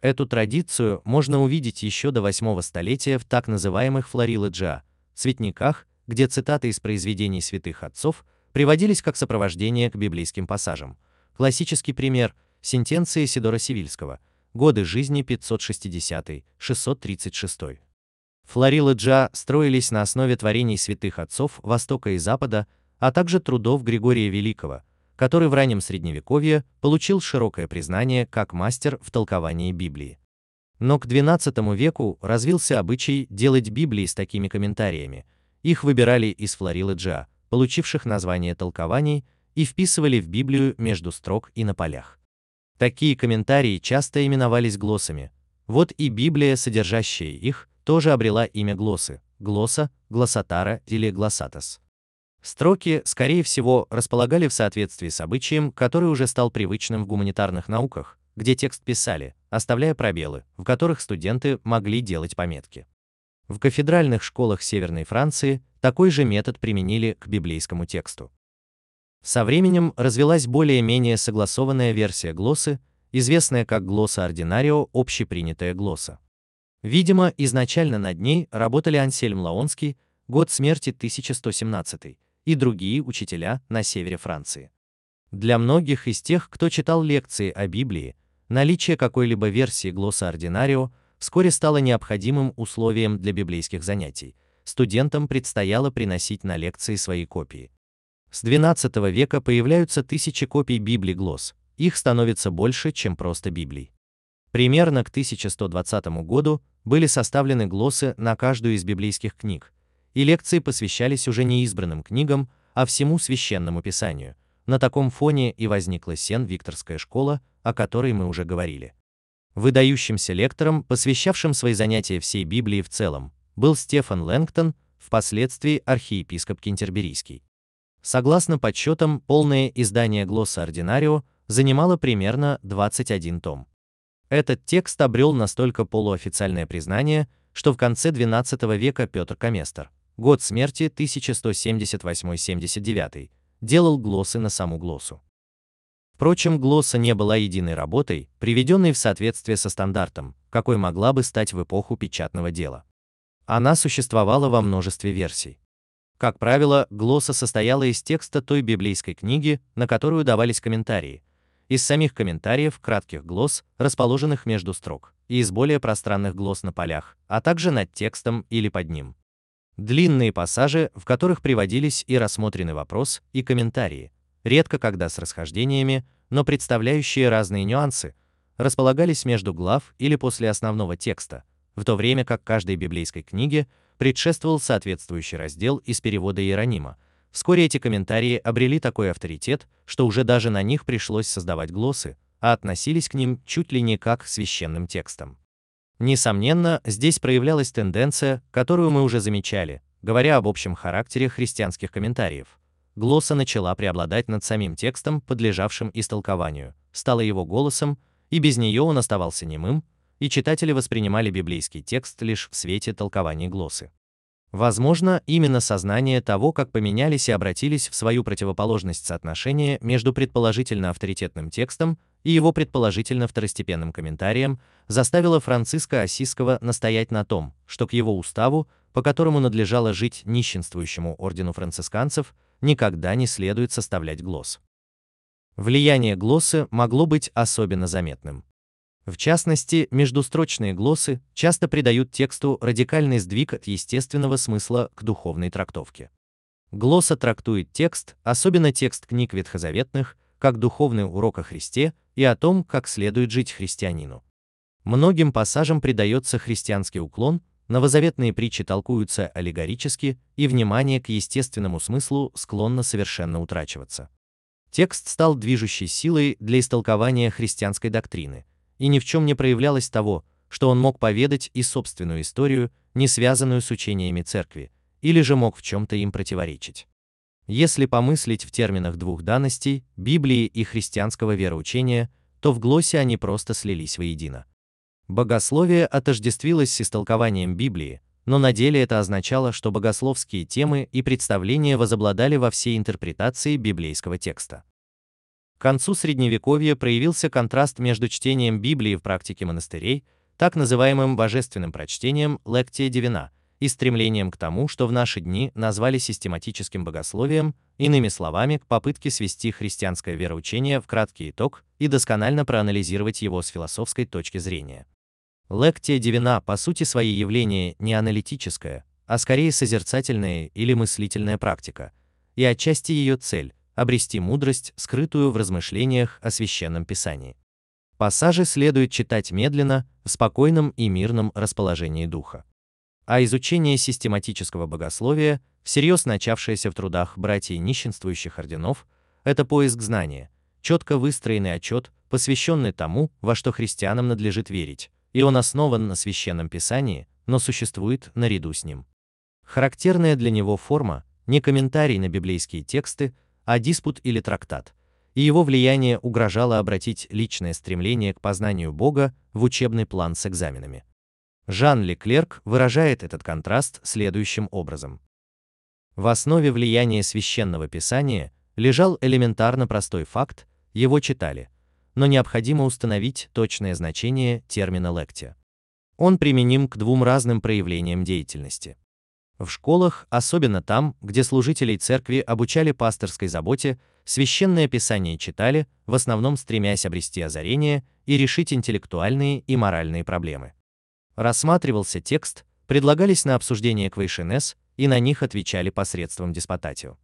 S1: Эту традицию можно увидеть еще до 8 столетия в так называемых флорилоджиа, цветниках, где цитаты из произведений святых отцов приводились как сопровождение к библейским пассажам. Классический пример – сентенции Сидора Сивильского, годы жизни 560-636. Флорилоджиа строились на основе творений святых отцов Востока и Запада, а также трудов Григория Великого – который в раннем Средневековье получил широкое признание как мастер в толковании Библии. Но к XII веку развился обычай делать Библии с такими комментариями. Их выбирали из флорилы Джа, получивших название толкований, и вписывали в Библию между строк и на полях. Такие комментарии часто именовались глоссами. Вот и Библия, содержащая их, тоже обрела имя глоссы, глосса, глоссатара или глоссатос. Строки, скорее всего, располагали в соответствии с обычаем, который уже стал привычным в гуманитарных науках, где текст писали, оставляя пробелы, в которых студенты могли делать пометки. В кафедральных школах Северной Франции такой же метод применили к библейскому тексту. Со временем развилась более-менее согласованная версия глоссы, известная как глосса ординарио, общепринятая глосса. Видимо, изначально над ней работали Ансельм Лаонский, год смерти 1117, и другие учителя на севере Франции. Для многих из тех, кто читал лекции о Библии, наличие какой-либо версии глосса ординарио вскоре стало необходимым условием для библейских занятий. Студентам предстояло приносить на лекции свои копии. С XII века появляются тысячи копий Библии глосс, их становится больше, чем просто Библий. Примерно к 1120 году были составлены глоссы на каждую из библейских книг, и лекции посвящались уже не избранным книгам, а всему священному писанию. На таком фоне и возникла Сен-Викторская школа, о которой мы уже говорили. Выдающимся лектором, посвящавшим свои занятия всей Библии в целом, был Стефан Лэнгтон, впоследствии архиепископ Кентерберийский. Согласно подсчетам, полное издание Глосса Ординарио занимало примерно 21 том. Этот текст обрел настолько полуофициальное признание, что в конце XII века Петр Каместер, год смерти 1178-79, делал глоссы на саму глоссу. Впрочем, глосса не была единой работой, приведенной в соответствие со стандартом, какой могла бы стать в эпоху печатного дела. Она существовала во множестве версий. Как правило, глосса состояла из текста той библейской книги, на которую давались комментарии, из самих комментариев кратких глосс, расположенных между строк, и из более пространных глосс на полях, а также над текстом или под ним. Длинные пассажи, в которых приводились и рассмотрены вопрос, и комментарии, редко когда с расхождениями, но представляющие разные нюансы, располагались между глав или после основного текста, в то время как каждой библейской книге предшествовал соответствующий раздел из перевода Иеронима. Вскоре эти комментарии обрели такой авторитет, что уже даже на них пришлось создавать глоссы, а относились к ним чуть ли не как к священным текстам. Несомненно, здесь проявлялась тенденция, которую мы уже замечали, говоря об общем характере христианских комментариев. глосса начала преобладать над самим текстом, подлежавшим истолкованию, стала его голосом, и без нее он оставался немым, и читатели воспринимали библейский текст лишь в свете толкований глоссы. Возможно, именно сознание того, как поменялись и обратились в свою противоположность соотношения между предположительно авторитетным текстом и его предположительно второстепенным комментарием, заставило Франциска Осиского настоять на том, что к его уставу, по которому надлежало жить нищенствующему ордену францисканцев, никогда не следует составлять глосс. Влияние глоссы могло быть особенно заметным. В частности, междустрочные глоссы часто придают тексту радикальный сдвиг от естественного смысла к духовной трактовке. Глосса трактует текст, особенно текст книг ветхозаветных, как духовный урок о Христе и о том, как следует жить христианину. Многим пассажам придается христианский уклон, новозаветные притчи толкуются аллегорически, и внимание к естественному смыслу склонно совершенно утрачиваться. Текст стал движущей силой для истолкования христианской доктрины – и ни в чем не проявлялось того, что он мог поведать и собственную историю, не связанную с учениями церкви, или же мог в чем-то им противоречить. Если помыслить в терминах двух данностей, Библии и христианского вероучения, то в глоссе они просто слились воедино. Богословие отождествилось с истолкованием Библии, но на деле это означало, что богословские темы и представления возобладали во всей интерпретации библейского текста. К концу Средневековья проявился контраст между чтением Библии в практике монастырей, так называемым божественным прочтением «Lectio Divina» и стремлением к тому, что в наши дни назвали систематическим богословием, иными словами, к попытке свести христианское вероучение в краткий итог и досконально проанализировать его с философской точки зрения. Lectio Divina по сути своей явление не аналитическое, а скорее созерцательная или мыслительная практика, и отчасти ее цель обрести мудрость, скрытую в размышлениях о священном писании. Пассажи следует читать медленно, в спокойном и мирном расположении духа. А изучение систематического богословия, всерьез начавшееся в трудах братьев нищенствующих орденов, это поиск знания, четко выстроенный отчет, посвященный тому, во что христианам надлежит верить, и он основан на священном писании, но существует наряду с ним. Характерная для него форма, не комментарий на библейские тексты, а диспут или трактат, и его влияние угрожало обратить личное стремление к познанию Бога в учебный план с экзаменами. Жан Леклерк выражает этот контраст следующим образом. В основе влияния священного писания лежал элементарно простой факт, его читали, но необходимо установить точное значение термина лектия. Он применим к двум разным проявлениям деятельности. В школах, особенно там, где служителей церкви обучали пасторской заботе, священное писание читали, в основном стремясь обрести озарение и решить интеллектуальные и моральные проблемы. Рассматривался текст, предлагались на обсуждение квейшенес, и на них отвечали посредством диспотатио.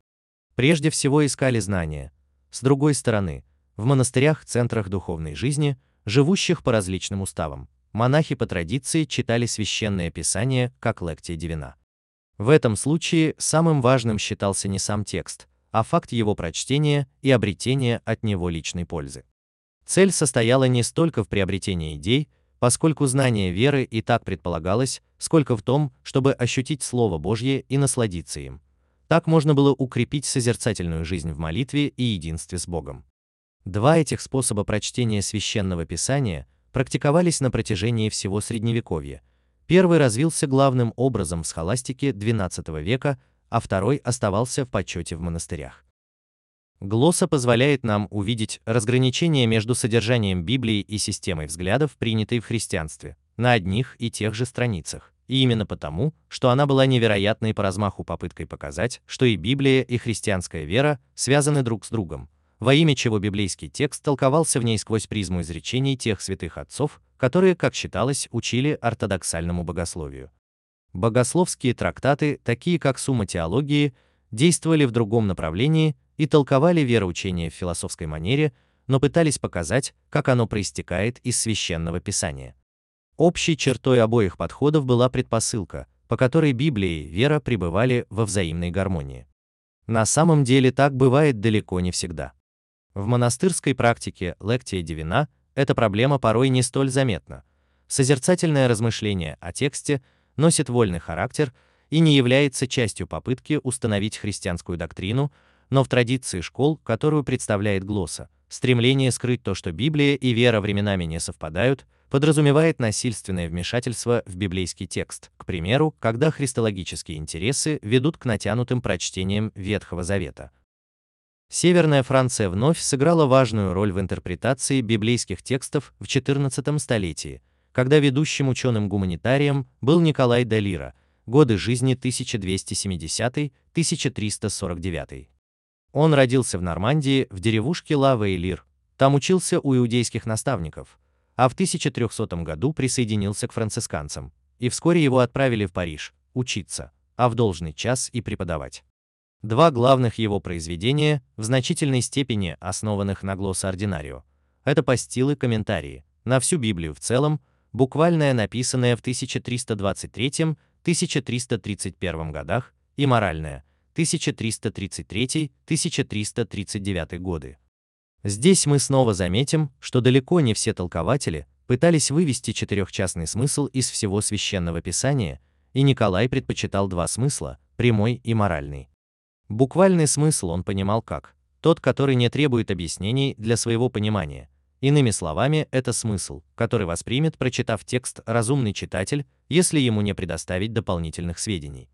S1: Прежде всего искали знания. С другой стороны, в монастырях, центрах духовной жизни, живущих по различным уставам, монахи по традиции читали священное писание как лекции Дивина. В этом случае самым важным считался не сам текст, а факт его прочтения и обретения от него личной пользы. Цель состояла не столько в приобретении идей, поскольку знание веры и так предполагалось, сколько в том, чтобы ощутить Слово Божье и насладиться им. Так можно было укрепить созерцательную жизнь в молитве и единстве с Богом. Два этих способа прочтения священного писания практиковались на протяжении всего Средневековья – Первый развился главным образом в схоластике XII века, а второй оставался в почете в монастырях. Глосса позволяет нам увидеть разграничение между содержанием Библии и системой взглядов, принятой в христианстве, на одних и тех же страницах, и именно потому, что она была невероятной по размаху попыткой показать, что и Библия, и христианская вера связаны друг с другом, во имя чего библейский текст толковался в ней сквозь призму изречений тех святых отцов, которые, как считалось, учили ортодоксальному богословию. Богословские трактаты, такие как Сумма теологии, действовали в другом направлении и толковали вероучение в философской манере, но пытались показать, как оно проистекает из священного писания. Общей чертой обоих подходов была предпосылка, по которой Библия и вера пребывали во взаимной гармонии. На самом деле так бывает далеко не всегда. В монастырской практике Lectio Divina эта проблема порой не столь заметна. Созерцательное размышление о тексте носит вольный характер и не является частью попытки установить христианскую доктрину, но в традиции школ, которую представляет глосса, стремление скрыть то, что Библия и вера временами не совпадают, подразумевает насильственное вмешательство в библейский текст, к примеру, когда христологические интересы ведут к натянутым прочтениям Ветхого Завета. Северная Франция вновь сыграла важную роль в интерпретации библейских текстов в XIV столетии, когда ведущим ученым-гуманитарием был Николай Далира, годы жизни 1270-1349. Он родился в Нормандии, в деревушке Лава-и-Лир, там учился у иудейских наставников, а в 1300 году присоединился к францисканцам, и вскоре его отправили в Париж учиться, а в должный час и преподавать. Два главных его произведения, в значительной степени основанных на глосса ординарио, это постилы комментарии на всю Библию в целом, буквальное написанное в 1323-1331 годах и моральное 1333-1339 годы. Здесь мы снова заметим, что далеко не все толкователи пытались вывести четырехчастный смысл из всего священного писания, и Николай предпочитал два смысла – прямой и моральный. Буквальный смысл он понимал как тот, который не требует объяснений для своего понимания. Иными словами, это смысл, который воспримет, прочитав текст, разумный читатель, если ему не предоставить дополнительных сведений.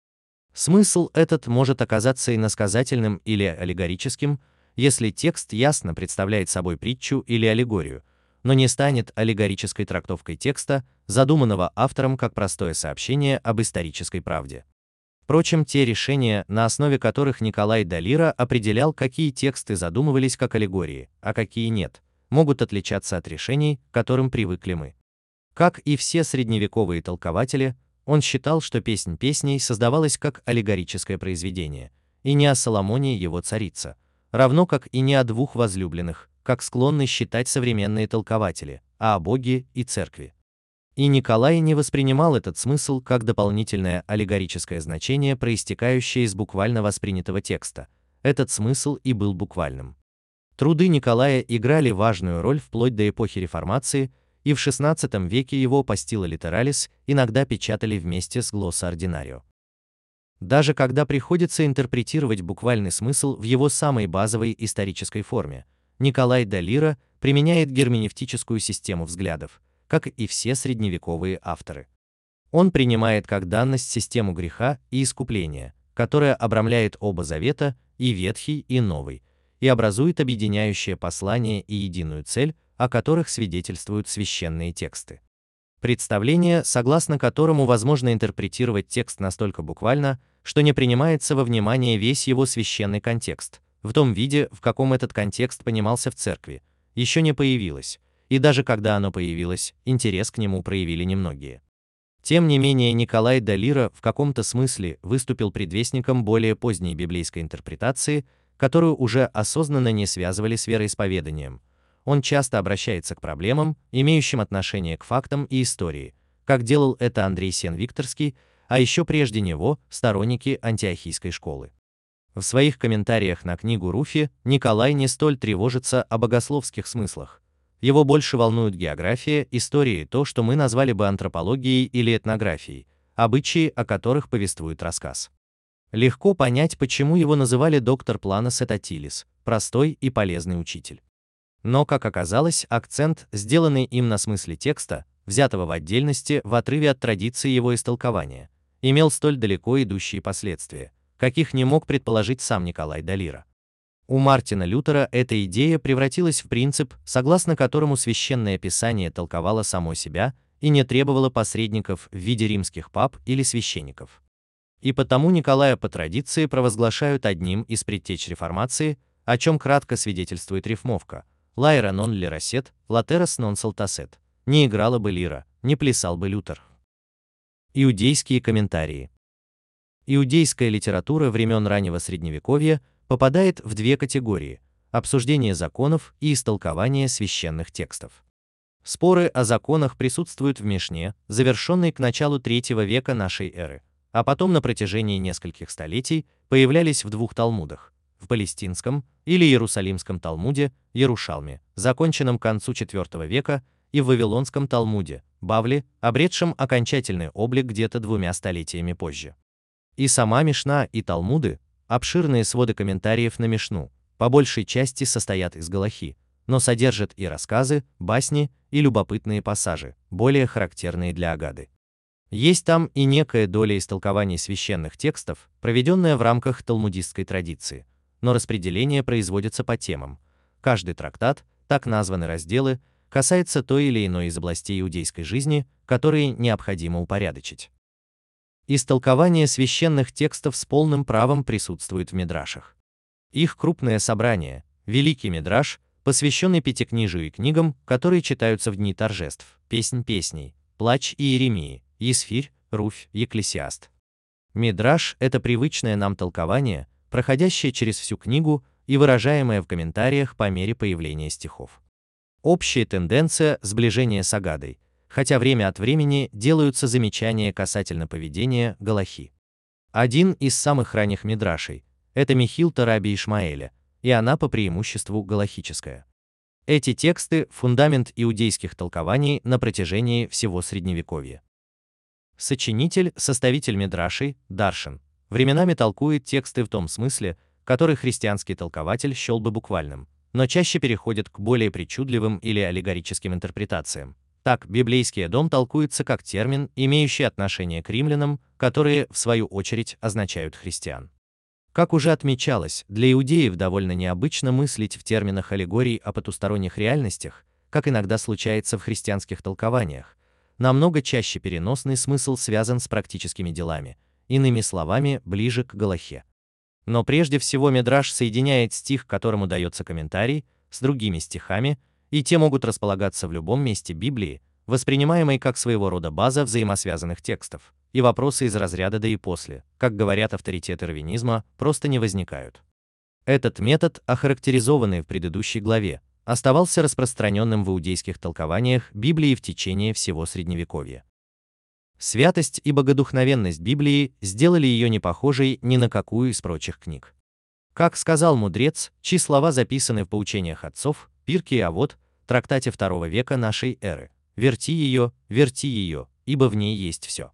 S1: Смысл этот может оказаться иносказательным или аллегорическим, если текст ясно представляет собой притчу или аллегорию, но не станет аллегорической трактовкой текста, задуманного автором как простое сообщение об исторической правде. Впрочем, те решения, на основе которых Николай Далира определял, какие тексты задумывались как аллегории, а какие нет, могут отличаться от решений, к которым привыкли мы. Как и все средневековые толкователи, он считал, что песнь песней создавалась как аллегорическое произведение, и не о Соломоне его царица, равно как и не о двух возлюбленных, как склонны считать современные толкователи, а о Боге и Церкви. И Николай не воспринимал этот смысл как дополнительное аллегорическое значение, проистекающее из буквально воспринятого текста. Этот смысл и был буквальным. Труды Николая играли важную роль вплоть до эпохи Реформации, и в XVI веке его постила литералис иногда печатали вместе с глосса ординарио. Даже когда приходится интерпретировать буквальный смысл в его самой базовой исторической форме, Николай Далира применяет герменевтическую систему взглядов, как и все средневековые авторы. Он принимает как данность систему греха и искупления, которая обрамляет оба завета, и Ветхий, и Новый, и образует объединяющее послание и единую цель, о которых свидетельствуют священные тексты. Представление, согласно которому возможно интерпретировать текст настолько буквально, что не принимается во внимание весь его священный контекст, в том виде, в каком этот контекст понимался в церкви, еще не появилось, и даже когда оно появилось, интерес к нему проявили немногие. Тем не менее, Николай Далира в каком-то смысле выступил предвестником более поздней библейской интерпретации, которую уже осознанно не связывали с вероисповеданием, он часто обращается к проблемам, имеющим отношение к фактам и истории, как делал это Андрей Сен-Викторский, а еще прежде него сторонники антиохийской школы. В своих комментариях на книгу Руфи Николай не столь тревожится о богословских смыслах. Его больше волнует география, история и то, что мы назвали бы антропологией или этнографией, обычаи, о которых повествует рассказ. Легко понять, почему его называли доктор Планос Этатилис, простой и полезный учитель. Но, как оказалось, акцент, сделанный им на смысле текста, взятого в отдельности в отрыве от традиции его истолкования, имел столь далеко идущие последствия, каких не мог предположить сам Николай Далира. У Мартина Лютера эта идея превратилась в принцип, согласно которому священное писание толковало само себя и не требовало посредников в виде римских пап или священников. И потому Николая по традиции провозглашают одним из предтеч реформации, о чем кратко свидетельствует рифмовка – Лайра нон лиросет, латерас нон салтасет. Не играла бы лира, не плясал бы Лютер. Иудейские комментарии. Иудейская литература времен раннего Средневековья попадает в две категории – обсуждение законов и истолкование священных текстов. Споры о законах присутствуют в Мишне, завершенной к началу III века нашей эры, а потом на протяжении нескольких столетий появлялись в двух Талмудах в Палестинском или Иерусалимском Талмуде Ярушалме, законченном к концу IV века, и в Вавилонском Талмуде, Бавли, обретшем окончательный облик где-то двумя столетиями позже. И сама Мишна и Талмуды обширные своды комментариев на Мишну, по большей части состоят из галахи, но содержат и рассказы, басни и любопытные пассажи, более характерные для Агады. Есть там и некая доля истолкований священных текстов, проведенная в рамках талмудистской традиции, но распределение производится по темам. Каждый трактат, так названы разделы, касается той или иной из областей иудейской жизни, которые необходимо упорядочить. Истолкование священных текстов с полным правом присутствует в мидрашах. Их крупное собрание, Великий Мидраш, посвященный пятикнижию и книгам, которые читаются в дни торжеств, песнь песней, плач и Иеремии, Исфирь, Руфь, Екклесиаст. Мидраш – это привычное нам толкование, проходящее через всю книгу и выражаемое в комментариях по мере появления стихов. Общая тенденция – сближения с Агадой, хотя время от времени делаются замечания касательно поведения Галахи. Один из самых ранних мидрашей – это Михил Тараби Ишмаэля, и она по преимуществу галахическая. Эти тексты – фундамент иудейских толкований на протяжении всего Средневековья. Сочинитель, составитель Мидрашей, Даршин, временами толкует тексты в том смысле, который христианский толкователь счел бы буквальным, но чаще переходит к более причудливым или аллегорическим интерпретациям. Так, библейский дом толкуется как термин, имеющий отношение к римлянам, которые, в свою очередь, означают христиан. Как уже отмечалось, для иудеев довольно необычно мыслить в терминах аллегорий о потусторонних реальностях, как иногда случается в христианских толкованиях, намного чаще переносный смысл связан с практическими делами, иными словами, ближе к Галахе. Но прежде всего Мидраш соединяет стих, которому дается комментарий, с другими стихами, и те могут располагаться в любом месте Библии, воспринимаемой как своего рода база взаимосвязанных текстов, и вопросы из разряда «да» и «после», как говорят авторитеты раввинизма, просто не возникают. Этот метод, охарактеризованный в предыдущей главе, оставался распространенным в иудейских толкованиях Библии в течение всего Средневековья. Святость и богодухновенность Библии сделали ее не похожей ни на какую из прочих книг. Как сказал мудрец, чьи слова записаны в поучениях отцов, Пирки и Авод, трактате II века нашей эры, «Верти ее, верти ее, ибо в ней есть все».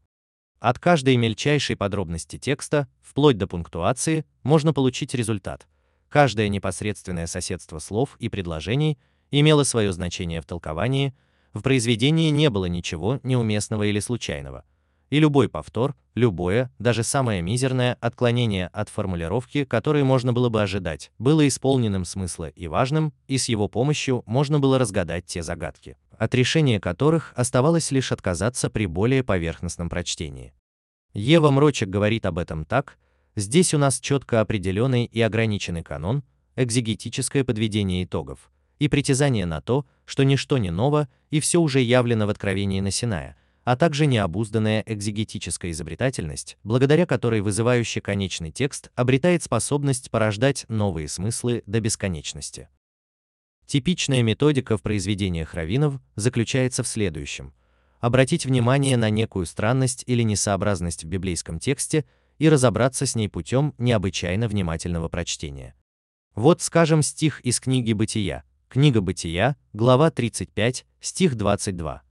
S1: От каждой мельчайшей подробности текста, вплоть до пунктуации, можно получить результат, Каждое непосредственное соседство слов и предложений имело свое значение в толковании, в произведении не было ничего неуместного или случайного. И любой повтор, любое, даже самое мизерное отклонение от формулировки, которое можно было бы ожидать, было исполненным смысла и важным, и с его помощью можно было разгадать те загадки, от решения которых оставалось лишь отказаться при более поверхностном прочтении. Ева Мрочек говорит об этом так, Здесь у нас четко определенный и ограниченный канон, экзегетическое подведение итогов и притязание на то, что ничто не ново и все уже явлено в Откровении на Синая, а также необузданная экзегетическая изобретательность, благодаря которой вызывающий конечный текст обретает способность порождать новые смыслы до бесконечности. Типичная методика в произведениях раввинов заключается в следующем. Обратить внимание на некую странность или несообразность в библейском тексте – и разобраться с ней путем необычайно внимательного прочтения. Вот, скажем, стих из книги Бытия, книга Бытия, глава 35, стих 22.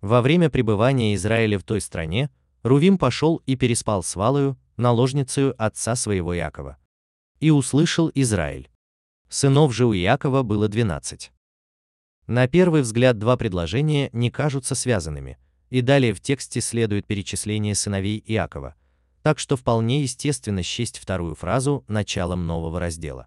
S1: Во время пребывания Израиля в той стране, Рувим пошел и переспал с Валою, наложницею отца своего Якова. И услышал Израиль. Сынов же у Якова было двенадцать. На первый взгляд два предложения не кажутся связанными, и далее в тексте следует перечисление сыновей Иакова – так что вполне естественно счесть вторую фразу началом нового раздела.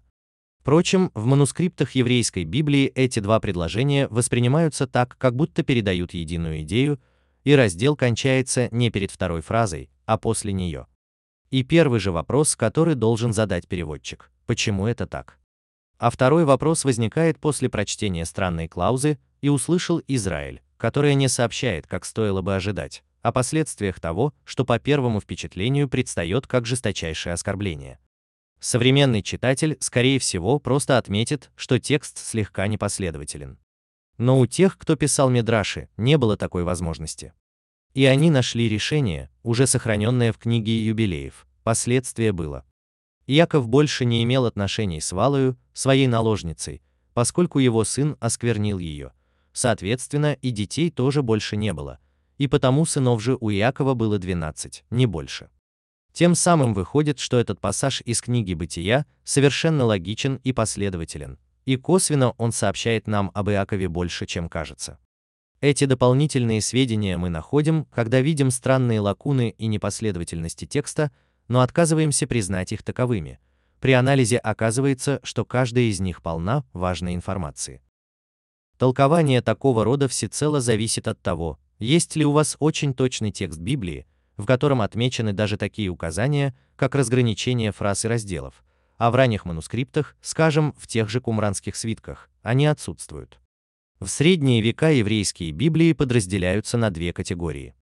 S1: Впрочем, в манускриптах еврейской Библии эти два предложения воспринимаются так, как будто передают единую идею, и раздел кончается не перед второй фразой, а после нее. И первый же вопрос, который должен задать переводчик – почему это так? А второй вопрос возникает после прочтения странной клаузы «и услышал Израиль», которая не сообщает, как стоило бы ожидать, о последствиях того, что по первому впечатлению предстает как жесточайшее оскорбление. Современный читатель, скорее всего, просто отметит, что текст слегка непоследователен. Но у тех, кто писал Мидраши, не было такой возможности. И они нашли решение, уже сохраненное в книге юбилеев. Последствие было. Яков больше не имел отношений с Валою, своей наложницей, поскольку его сын осквернил ее. Соответственно, и детей тоже больше не было – и потому сынов же у Иакова было двенадцать, не больше. Тем самым выходит, что этот пассаж из книги Бытия совершенно логичен и последователен, и косвенно он сообщает нам об Иакове больше, чем кажется. Эти дополнительные сведения мы находим, когда видим странные лакуны и непоследовательности текста, но отказываемся признать их таковыми. При анализе оказывается, что каждая из них полна важной информации. Толкование такого рода всецело зависит от того, есть ли у вас очень точный текст Библии, в котором отмечены даже такие указания, как разграничение фраз и разделов, а в ранних манускриптах, скажем, в тех же кумранских свитках, они отсутствуют. В средние века еврейские Библии подразделяются на две категории.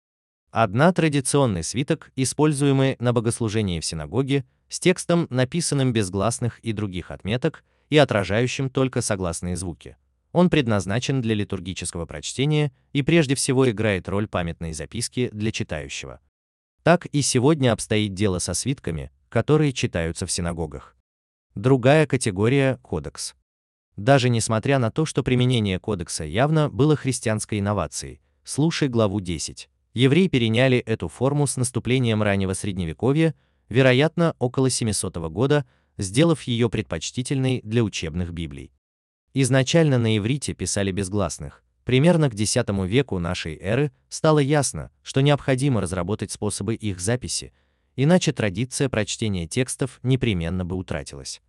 S1: Одна традиционный свиток, используемый на богослужении в синагоге, с текстом, написанным без гласных и других отметок и отражающим только согласные звуки. Он предназначен для литургического прочтения и прежде всего играет роль памятной записки для читающего. Так и сегодня обстоит дело со свитками, которые читаются в синагогах. Другая категория – кодекс. Даже несмотря на то, что применение кодекса явно было христианской инновацией, слушай главу 10. Евреи переняли эту форму с наступлением раннего средневековья, вероятно, около 700 года, сделав ее предпочтительной для учебных библий. Изначально на иврите писали безгласных, Примерно к X веку нашей эры стало ясно, что необходимо разработать способы их записи, иначе традиция прочтения текстов непременно бы утратилась.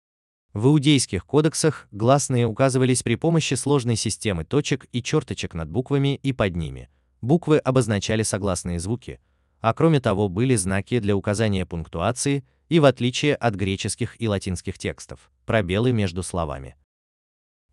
S1: В иудейских кодексах гласные указывались при помощи сложной системы точек и черточек над буквами и под ними. Буквы обозначали согласные звуки, а кроме того были знаки для указания пунктуации и в отличие от греческих и латинских текстов, пробелы между словами.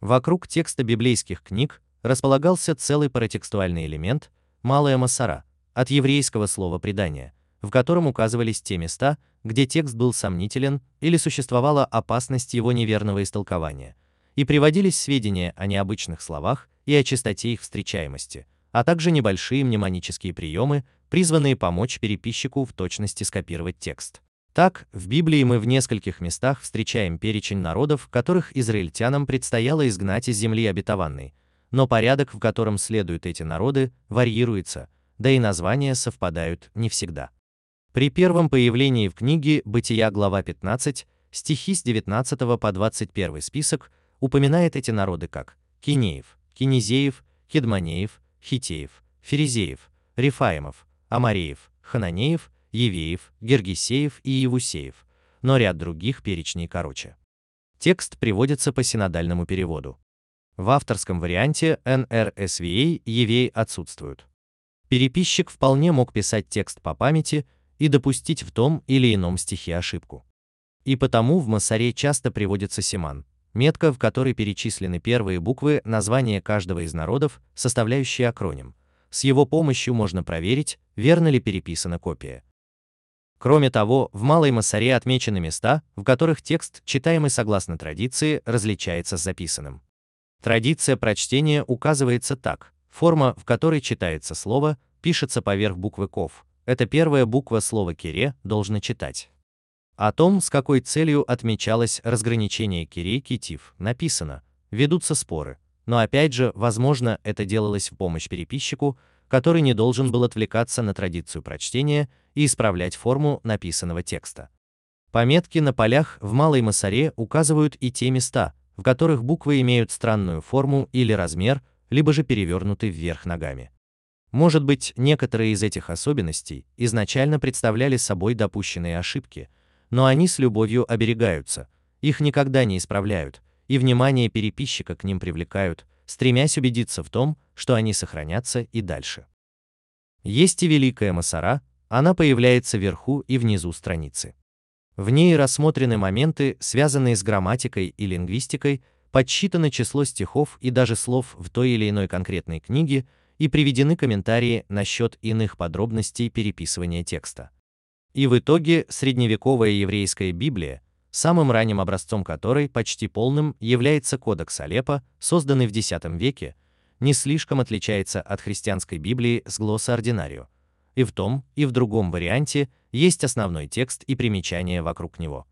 S1: Вокруг текста библейских книг располагался целый паратекстуальный элемент, малая массара, от еврейского слова предания, в котором указывались те места, где текст был сомнителен или существовала опасность его неверного истолкования, и приводились сведения о необычных словах и о чистоте их встречаемости, а также небольшие мнемонические приемы, призванные помочь переписчику в точности скопировать текст. Так, в Библии мы в нескольких местах встречаем перечень народов, которых израильтянам предстояло изгнать из земли обетованной, но порядок, в котором следуют эти народы, варьируется, да и названия совпадают не всегда. При первом появлении в книге «Бытия» глава 15, стихи с 19 по 21 список упоминает эти народы как Кинеев, Кинезеев, Кедманеев, Хитеев, Ферезеев, Рифаимов, Амареев, Хананеев, Евеев, Гергисеев и Евусеев, но ряд других перечней короче. Текст приводится по синодальному переводу. В авторском варианте NRSVA евей отсутствуют. Переписчик вполне мог писать текст по памяти и допустить в том или ином стихе ошибку. И потому в Массаре часто приводится семан, метка, в которой перечислены первые буквы названия каждого из народов, составляющие акроним. С его помощью можно проверить, верно ли переписана копия. Кроме того, в Малой Массаре отмечены места, в которых текст, читаемый согласно традиции, различается с записанным. Традиция прочтения указывается так. Форма, в которой читается слово, пишется поверх буквы ков. Это первая буква слова кире должна читать. О том, с какой целью отмечалось разграничение кире-китив, написано. Ведутся споры. Но опять же, возможно, это делалось в помощь переписчику, который не должен был отвлекаться на традицию прочтения и исправлять форму написанного текста. Пометки на полях в Малой Масаре указывают и те места, в которых буквы имеют странную форму или размер, либо же перевернуты вверх ногами. Может быть, некоторые из этих особенностей изначально представляли собой допущенные ошибки, но они с любовью оберегаются, их никогда не исправляют, и внимание переписчика к ним привлекают, стремясь убедиться в том, что они сохранятся и дальше. Есть и Великая Масара, она появляется вверху и внизу страницы. В ней рассмотрены моменты, связанные с грамматикой и лингвистикой, подсчитано число стихов и даже слов в той или иной конкретной книге и приведены комментарии насчет иных подробностей переписывания текста. И в итоге средневековая еврейская Библия, самым ранним образцом которой, почти полным, является Кодекс Алеппо, созданный в X веке, не слишком отличается от христианской Библии с глосса ординарио, и в том, и в другом варианте есть основной текст и примечания вокруг него.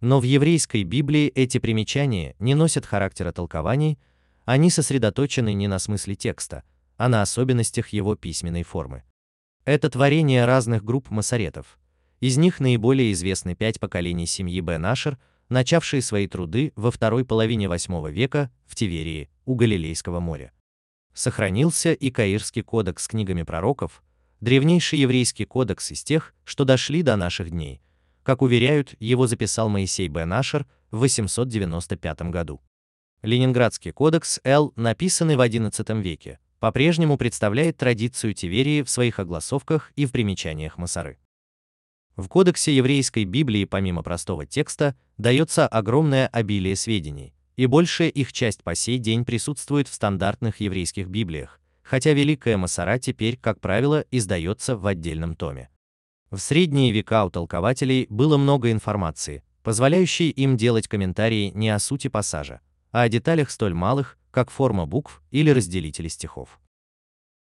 S1: Но в еврейской Библии эти примечания не носят характера толкований, они сосредоточены не на смысле текста, а на особенностях его письменной формы. Это творение разных групп масоретов, из них наиболее известны пять поколений семьи Бен Ашер, начавшие свои труды во второй половине VIII века в Тиверии, у Галилейского моря. Сохранился и Каирский кодекс с книгами пророков, древнейший еврейский кодекс из тех, что дошли до наших дней. Как уверяют, его записал Моисей Бен Ашер в 895 году. Ленинградский кодекс Л, написанный в XI веке, по-прежнему представляет традицию Тиверии в своих огласовках и в примечаниях Масары. В кодексе еврейской Библии помимо простого текста дается огромное обилие сведений, и большая их часть по сей день присутствует в стандартных еврейских Библиях, хотя Великая Масара теперь, как правило, издается в отдельном томе. В средние века у толкователей было много информации, позволяющей им делать комментарии не о сути пассажа, а о деталях столь малых, как форма букв или разделители стихов.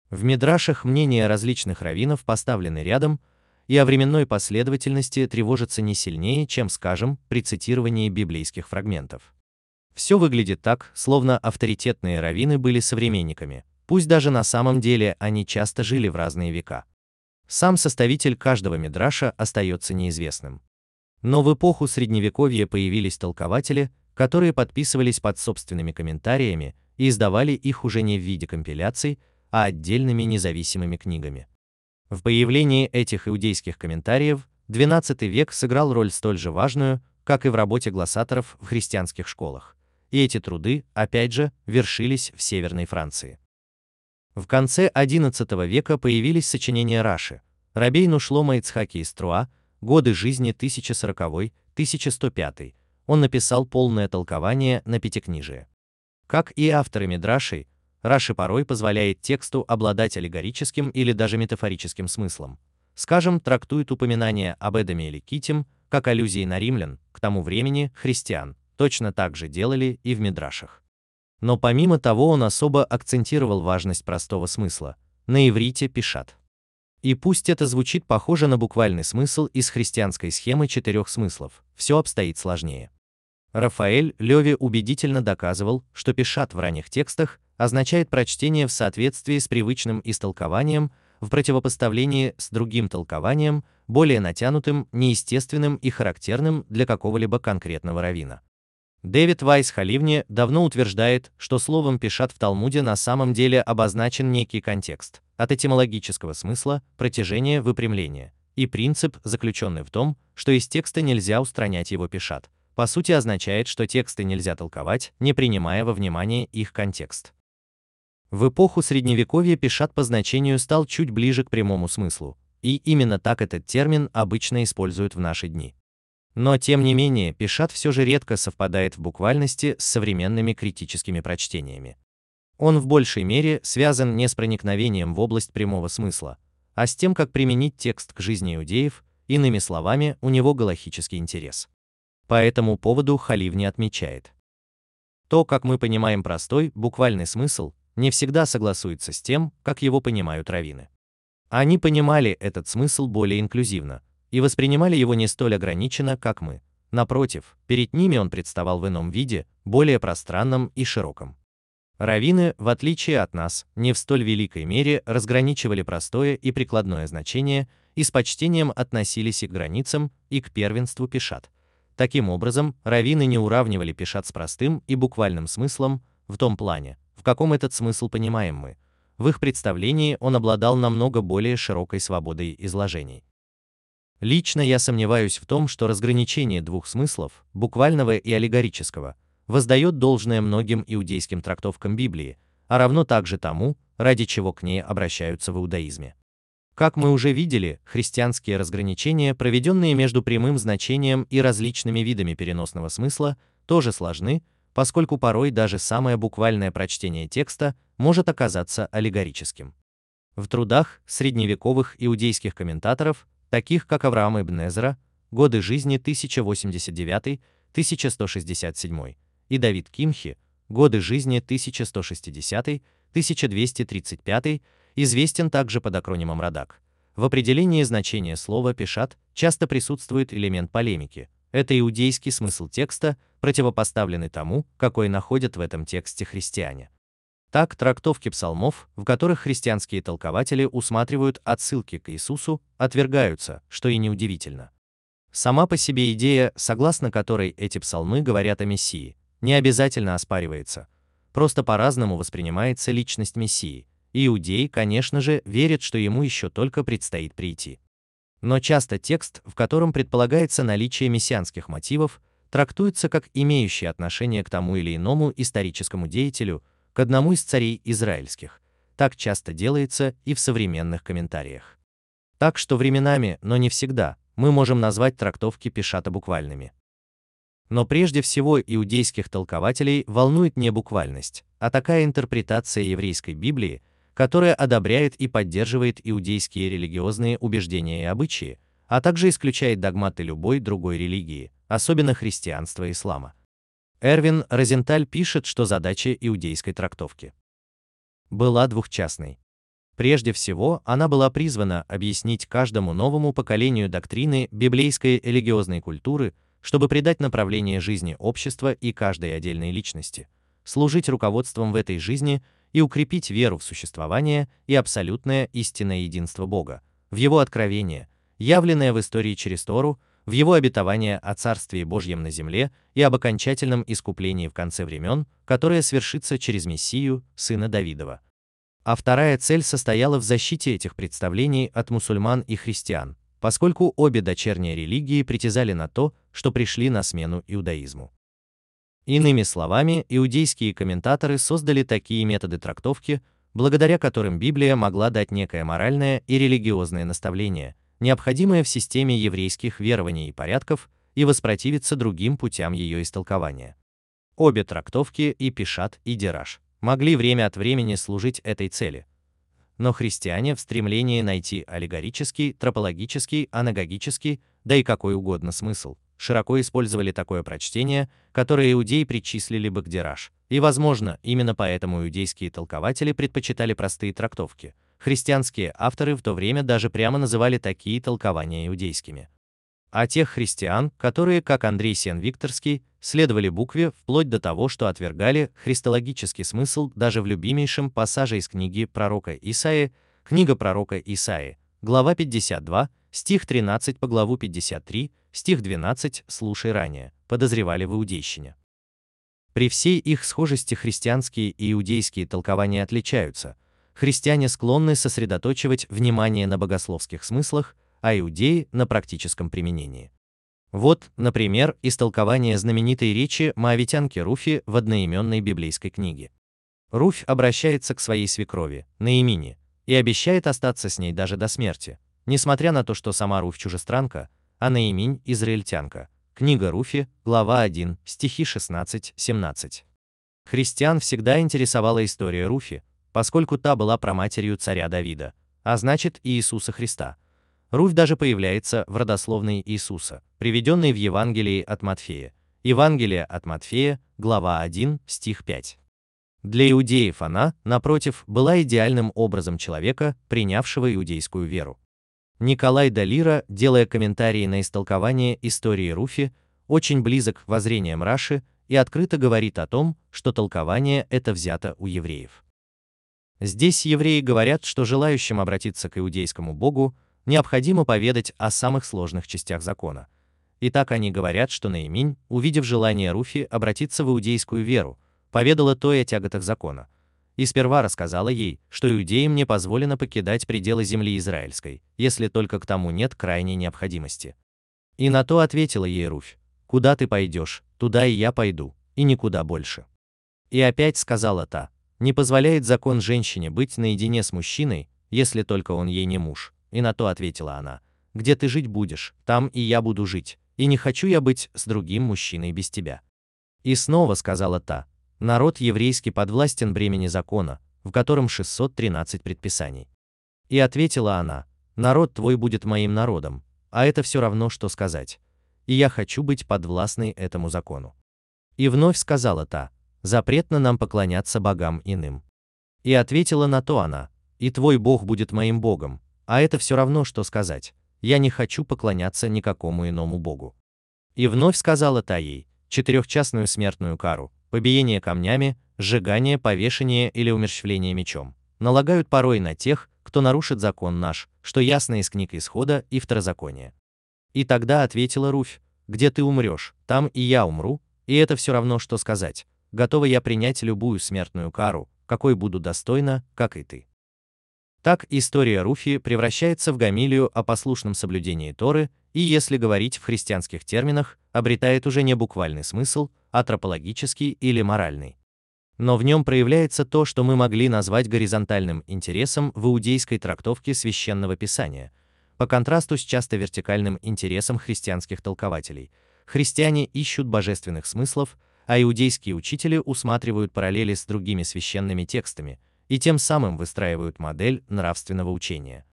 S1: В мидрашах мнения различных раввинов поставлены рядом, и о временной последовательности тревожится не сильнее, чем, скажем, при цитировании библейских фрагментов. Все выглядит так, словно авторитетные раввины были современниками, пусть даже на самом деле они часто жили в разные века. Сам составитель каждого мидраша остается неизвестным. Но в эпоху Средневековья появились толкователи, которые подписывались под собственными комментариями и издавали их уже не в виде компиляций, а отдельными независимыми книгами. В появлении этих иудейских комментариев XII век сыграл роль столь же важную, как и в работе глоссаторов в христианских школах, и эти труды, опять же, вершились в Северной Франции. В конце XI века появились сочинения Раши, Рабейну Шлома Ицхаки из Труа, годы жизни 1040-1105, он написал полное толкование на пятикнижие. Как и авторы Мидрашей, Раши порой позволяет тексту обладать аллегорическим или даже метафорическим смыслом. Скажем, трактует упоминание об Эдаме или Китим, как аллюзии на римлян, к тому времени христиан, точно так же делали и в Мидрашах. Но помимо того он особо акцентировал важность простого смысла. На иврите пишат. И пусть это звучит похоже на буквальный смысл из христианской схемы четырех смыслов, все обстоит сложнее. Рафаэль Леви убедительно доказывал, что пишат в ранних текстах означает прочтение в соответствии с привычным истолкованием, в противопоставлении с другим толкованием, более натянутым, неестественным и характерным для какого-либо конкретного равина. Дэвид Вайс Халивне давно утверждает, что словом «пишат» в Талмуде на самом деле обозначен некий контекст, от этимологического смысла, протяжения, выпрямления, и принцип, заключенный в том, что из текста нельзя устранять его пишат, по сути означает, что тексты нельзя толковать, не принимая во внимание их контекст. В эпоху Средневековья пишат по значению стал чуть ближе к прямому смыслу, и именно так этот термин обычно используют в наши дни. Но тем не менее, пишат все же редко совпадает в буквальности с современными критическими прочтениями. Он в большей мере связан не с проникновением в область прямого смысла, а с тем, как применить текст к жизни иудеев, иными словами, у него галахический интерес. По этому поводу Халив не отмечает. То, как мы понимаем простой, буквальный смысл, не всегда согласуется с тем, как его понимают раввины. Они понимали этот смысл более инклюзивно и воспринимали его не столь ограниченно, как мы. Напротив, перед ними он представал в ином виде, более пространном и широком. Равины, в отличие от нас, не в столь великой мере разграничивали простое и прикладное значение и с почтением относились и к границам, и к первенству пишат, Таким образом, раввины не уравнивали пишат с простым и буквальным смыслом в том плане, в каком этот смысл понимаем мы. В их представлении он обладал намного более широкой свободой изложений. Лично я сомневаюсь в том, что разграничение двух смыслов, буквального и аллегорического, воздает должное многим иудейским трактовкам Библии, а равно также тому, ради чего к ней обращаются в иудаизме. Как мы уже видели, христианские разграничения, проведенные между прямым значением и различными видами переносного смысла, тоже сложны, поскольку порой даже самое буквальное прочтение текста может оказаться аллегорическим. В трудах средневековых иудейских комментаторов, таких как Авраам ибн Эзра, годы жизни 1089-1167, и Давид Кимхи, годы жизни 1160-1235, известен также под акронимом Радак. В определении значения слова «пишат» часто присутствует элемент полемики. Это иудейский смысл текста, противопоставленный тому, какой находят в этом тексте христиане. Так, трактовки псалмов, в которых христианские толкователи усматривают отсылки к Иисусу, отвергаются, что и неудивительно. Сама по себе идея, согласно которой эти псалмы говорят о Мессии, не обязательно оспаривается, просто по-разному воспринимается личность Мессии, иудеи, конечно же, верят, что ему еще только предстоит прийти. Но часто текст, в котором предполагается наличие мессианских мотивов, трактуется как имеющий отношение к тому или иному историческому деятелю, к одному из царей израильских. Так часто делается и в современных комментариях. Так что временами, но не всегда, мы можем назвать трактовки Пишата буквальными. Но прежде всего иудейских толкователей волнует не буквальность, а такая интерпретация еврейской Библии, которая одобряет и поддерживает иудейские религиозные убеждения и обычаи, а также исключает догматы любой другой религии, особенно христианства и ислама. Эрвин Розенталь пишет, что задача иудейской трактовки была двухчастной. Прежде всего, она была призвана объяснить каждому новому поколению доктрины библейской религиозной культуры, чтобы придать направление жизни общества и каждой отдельной личности, служить руководством в этой жизни и укрепить веру в существование и абсолютное истинное единство Бога, в Его откровение, явленное в истории через Тору, в его обетование о Царстве Божьем на земле и об окончательном искуплении в конце времен, которое свершится через Мессию, сына Давидова. А вторая цель состояла в защите этих представлений от мусульман и христиан, поскольку обе дочерние религии притязали на то, что пришли на смену иудаизму. Иными словами, иудейские комментаторы создали такие методы трактовки, благодаря которым Библия могла дать некое моральное и религиозное наставление, необходимое в системе еврейских верований и порядков, и воспротивиться другим путям ее истолкования. Обе трактовки, и Пишат, и Дираж, могли время от времени служить этой цели. Но христиане в стремлении найти аллегорический, тропологический, анагогический, да и какой угодно смысл, широко использовали такое прочтение, которое иудеи причислили бы к Дираж, и, возможно, именно поэтому иудейские толкователи предпочитали простые трактовки – христианские авторы в то время даже прямо называли такие толкования иудейскими. А тех христиан, которые, как Андрей Сен-Викторский, следовали букве вплоть до того, что отвергали христологический смысл даже в любимейшем пассаже из книги пророка Исаи, книга пророка Исаи, глава 52, стих 13 по главу 53, стих 12, слушай ранее, подозревали в иудейщине. При всей их схожести христианские и иудейские толкования отличаются, христиане склонны сосредоточивать внимание на богословских смыслах, а иудеи – на практическом применении. Вот, например, истолкование знаменитой речи моавитянки Руфи в одноименной библейской книге. Руфь обращается к своей свекрови, Наимине, и обещает остаться с ней даже до смерти, несмотря на то, что сама Руфь чужестранка, а Наиминь – израильтянка. Книга Руфи, глава 1, стихи 16-17. Христиан всегда интересовала история Руфи, поскольку та была праматерью царя Давида, а значит и Иисуса Христа. Руфь даже появляется в родословной Иисуса, приведенной в Евангелии от Матфея. Евангелие от Матфея, глава 1, стих 5. Для иудеев она, напротив, была идеальным образом человека, принявшего иудейскую веру. Николай Далира, делая комментарии на истолкование истории Руфи, очень близок к воззрениям Раши и открыто говорит о том, что толкование это взято у евреев. Здесь евреи говорят, что желающим обратиться к иудейскому богу необходимо поведать о самых сложных частях закона. И так они говорят, что Наиминь, увидев желание Руфи обратиться в иудейскую веру, поведала то и о тяготах закона. И сперва рассказала ей, что иудеям не позволено покидать пределы земли израильской, если только к тому нет крайней необходимости. И на то ответила ей Руфь, «Куда ты пойдешь, туда и я пойду, и никуда больше». И опять сказала та, не позволяет закон женщине быть наедине с мужчиной, если только он ей не муж. И на то ответила она, где ты жить будешь, там и я буду жить, и не хочу я быть с другим мужчиной без тебя. И снова сказала та, народ еврейский подвластен бремени закона, в котором 613 предписаний. И ответила она, народ твой будет моим народом, а это все равно, что сказать. И я хочу быть подвластной этому закону. И вновь сказала та, запретно нам поклоняться богам иным. И ответила на то она, и твой бог будет моим богом, а это все равно, что сказать, я не хочу поклоняться никакому иному богу. И вновь сказала та ей, четырехчастную смертную кару, побиение камнями, сжигание, повешение или умерщвление мечом, налагают порой на тех, кто нарушит закон наш, что ясно из книг Исхода и Второзакония. И тогда ответила Руфь, где ты умрешь, там и я умру, и это все равно, что сказать, готова я принять любую смертную кару, какой буду достойна, как и ты. Так история Руфи превращается в гамилию о послушном соблюдении Торы и, если говорить в христианских терминах, обретает уже не буквальный смысл, а тропологический или моральный. Но в нем проявляется то, что мы могли назвать горизонтальным интересом в иудейской трактовке священного писания, по контрасту с часто вертикальным интересом христианских толкователей. Христиане ищут божественных смыслов, а иудейские учители усматривают параллели с другими священными текстами – и тем самым выстраивают модель нравственного учения.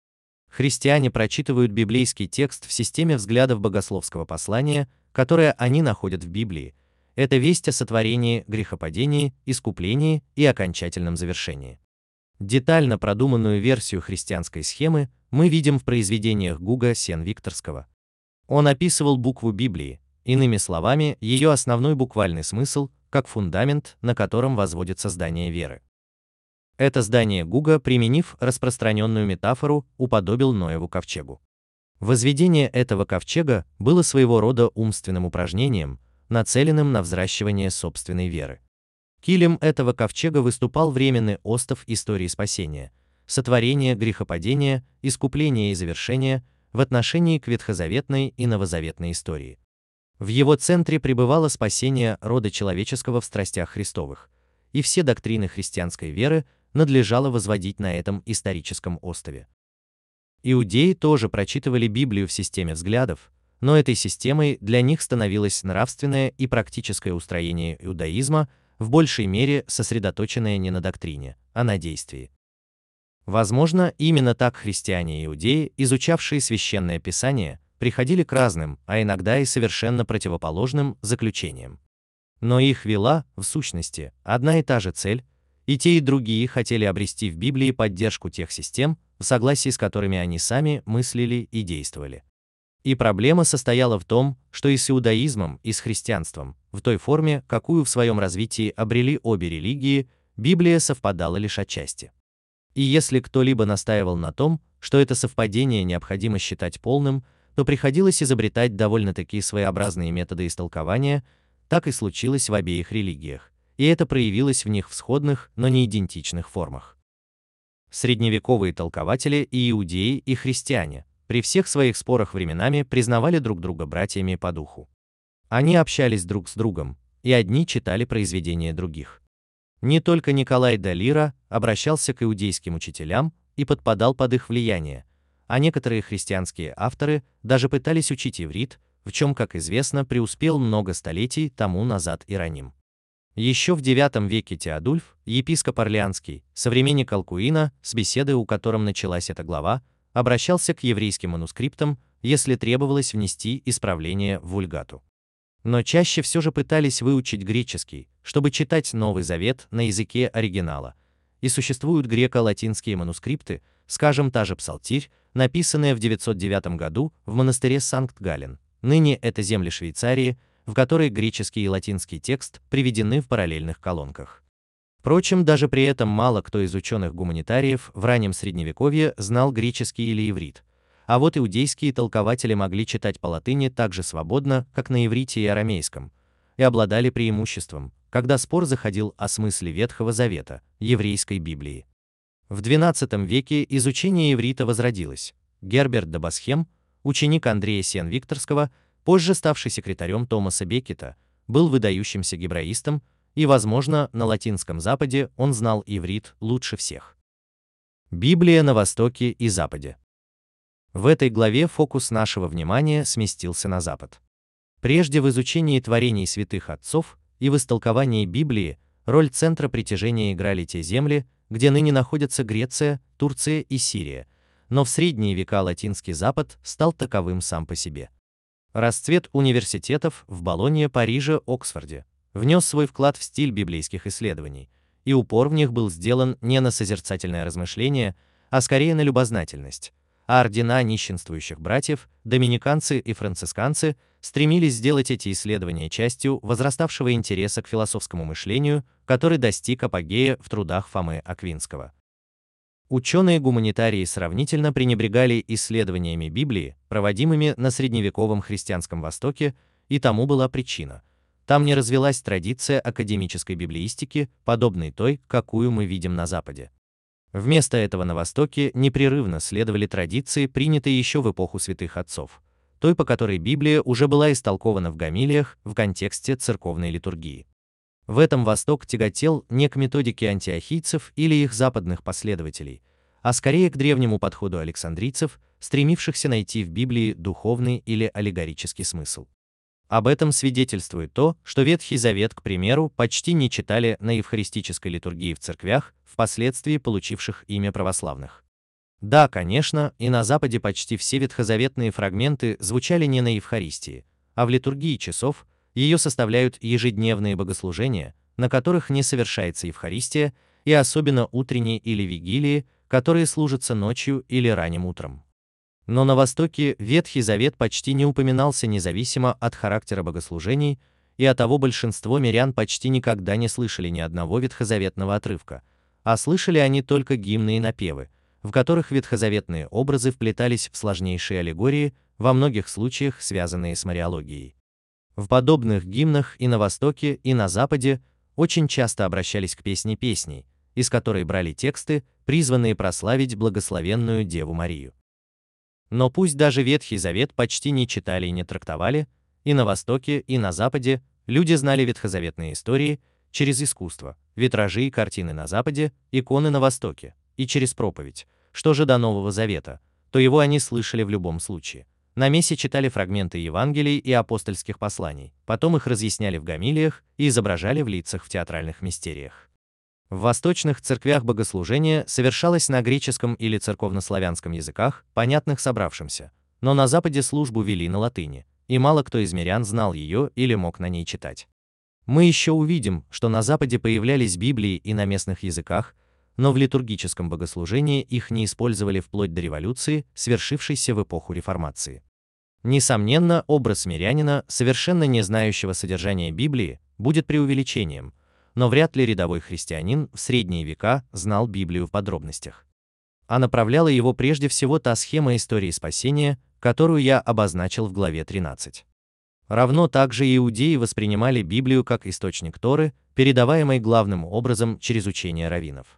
S1: Христиане прочитывают библейский текст в системе взглядов богословского послания, которое они находят в Библии. Это весть о сотворении, грехопадении, искуплении и окончательном завершении. Детально продуманную версию христианской схемы мы видим в произведениях Гуга Сен-Викторского. Он описывал букву Библии, иными словами, ее основной буквальный смысл, как фундамент, на котором возводится здание веры. Это здание Гуга, применив распространенную метафору, уподобил Ноеву ковчегу. Возведение этого ковчега было своего рода умственным упражнением, нацеленным на взращивание собственной веры. Килем этого ковчега выступал временный остов истории спасения, сотворения, грехопадения, искупления и завершения в отношении к ветхозаветной и новозаветной истории. В его центре пребывало спасение рода человеческого в страстях Христовых, и все доктрины христианской веры надлежало возводить на этом историческом острове. Иудеи тоже прочитывали Библию в системе взглядов, но этой системой для них становилось нравственное и практическое устроение иудаизма, в большей мере сосредоточенное не на доктрине, а на действии. Возможно, именно так христиане и иудеи, изучавшие священное писание, приходили к разным, а иногда и совершенно противоположным заключениям. Но их вела, в сущности, одна и та же цель и те и другие хотели обрести в Библии поддержку тех систем, в согласии с которыми они сами мыслили и действовали. И проблема состояла в том, что и с иудаизмом, и с христианством, в той форме, какую в своем развитии обрели обе религии, Библия совпадала лишь отчасти. И если кто-либо настаивал на том, что это совпадение необходимо считать полным, то приходилось изобретать довольно-таки своеобразные методы истолкования, так и случилось в обеих религиях и это проявилось в них в сходных, но не идентичных формах. Средневековые толкователи и иудеи, и христиане при всех своих спорах временами признавали друг друга братьями по духу. Они общались друг с другом, и одни читали произведения других. Не только Николай Далира обращался к иудейским учителям и подпадал под их влияние, а некоторые христианские авторы даже пытались учить иврит, в чем, как известно, преуспел много столетий тому назад Ироним. Еще в IX веке Теодульф, епископ Орлеанский, современник Алкуина, с беседы, у котором началась эта глава, обращался к еврейским манускриптам, если требовалось внести исправление в вульгату. Но чаще все же пытались выучить греческий, чтобы читать Новый Завет на языке оригинала. И существуют греко-латинские манускрипты, скажем, та же Псалтирь, написанная в 909 году в монастыре Санкт-Гален, ныне это земли Швейцарии, в которой греческий и латинский текст приведены в параллельных колонках. Впрочем, даже при этом мало кто из ученых-гуманитариев в раннем средневековье знал греческий или иврит, а вот иудейские толкователи могли читать по латыни так же свободно, как на иврите и арамейском, и обладали преимуществом, когда спор заходил о смысле Ветхого Завета, еврейской Библии. В XII веке изучение иврита возродилось. Герберт Дабасхем, ученик Андрея Сен-Викторского, позже ставший секретарем Томаса Беккета, был выдающимся гебраистом, и, возможно, на латинском Западе он знал иврит лучше всех. Библия на Востоке и Западе. В этой главе фокус нашего внимания сместился на Запад. Прежде в изучении творений святых отцов и в истолковании Библии роль центра притяжения играли те земли, где ныне находятся Греция, Турция и Сирия, но в средние века латинский Запад стал таковым сам по себе. Расцвет университетов в Болонье, Париже, Оксфорде. Внес свой вклад в стиль библейских исследований, и упор в них был сделан не на созерцательное размышление, а скорее на любознательность, а ордена нищенствующих братьев, доминиканцы и францисканцы стремились сделать эти исследования частью возраставшего интереса к философскому мышлению, который достиг апогея в трудах Фомы Аквинского. Ученые-гуманитарии сравнительно пренебрегали исследованиями Библии, проводимыми на средневековом христианском Востоке, и тому была причина. Там не развилась традиция академической библеистики, подобной той, какую мы видим на Западе. Вместо этого на Востоке непрерывно следовали традиции, принятые еще в эпоху святых отцов, той, по которой Библия уже была истолкована в гамилиях в контексте церковной литургии. В этом Восток тяготел не к методике антиохийцев или их западных последователей, а скорее к древнему подходу александрийцев, стремившихся найти в Библии духовный или аллегорический смысл. Об этом свидетельствует то, что Ветхий Завет, к примеру, почти не читали на евхаристической литургии в церквях, впоследствии получивших имя православных. Да, конечно, и на Западе почти все ветхозаветные фрагменты звучали не на Евхаристии, а в литургии часов ее составляют ежедневные богослужения, на которых не совершается Евхаристия, и особенно утренние или вигилии, которые служатся ночью или ранним утром. Но на Востоке Ветхий Завет почти не упоминался независимо от характера богослужений, и оттого большинство мирян почти никогда не слышали ни одного ветхозаветного отрывка, а слышали они только гимны и напевы, в которых ветхозаветные образы вплетались в сложнейшие аллегории, во многих случаях связанные с мариологией. В подобных гимнах и на Востоке, и на Западе очень часто обращались к песне песней, из которой брали тексты, призванные прославить благословенную Деву Марию. Но пусть даже Ветхий Завет почти не читали и не трактовали, и на Востоке, и на Западе люди знали ветхозаветные истории через искусство, витражи и картины на Западе, иконы на Востоке, и через проповедь. Что же до Нового Завета, то его они слышали в любом случае. На мессе читали фрагменты Евангелий и апостольских посланий, потом их разъясняли в гамилиях и изображали в лицах в театральных мистериях. В восточных церквях богослужение совершалось на греческом или церковнославянском языках, понятных собравшимся, но на Западе службу вели на латыни, и мало кто из мирян знал ее или мог на ней читать. Мы еще увидим, что на Западе появлялись Библии и на местных языках, но в литургическом богослужении их не использовали вплоть до революции, свершившейся в эпоху реформации. Несомненно, образ мирянина, совершенно не знающего содержания Библии, будет преувеличением, но вряд ли рядовой христианин в средние века знал Библию в подробностях. А направляла его прежде всего та схема истории спасения, которую я обозначил в главе 13. Равно также иудеи воспринимали Библию как источник Торы, передаваемый главным образом через учение раввинов.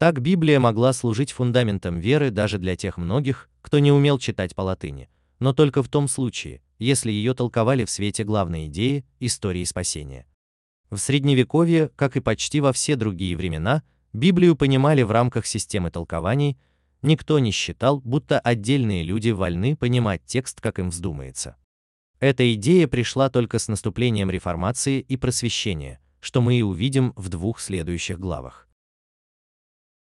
S1: Так Библия могла служить фундаментом веры даже для тех многих, кто не умел читать по латыни, но только в том случае, если ее толковали в свете главной идеи истории спасения. В Средневековье, как и почти во все другие времена, Библию понимали в рамках системы толкований, никто не считал, будто отдельные люди вольны понимать текст, как им вздумается. Эта идея пришла только с наступлением реформации и просвещения, что мы и увидим в двух следующих главах.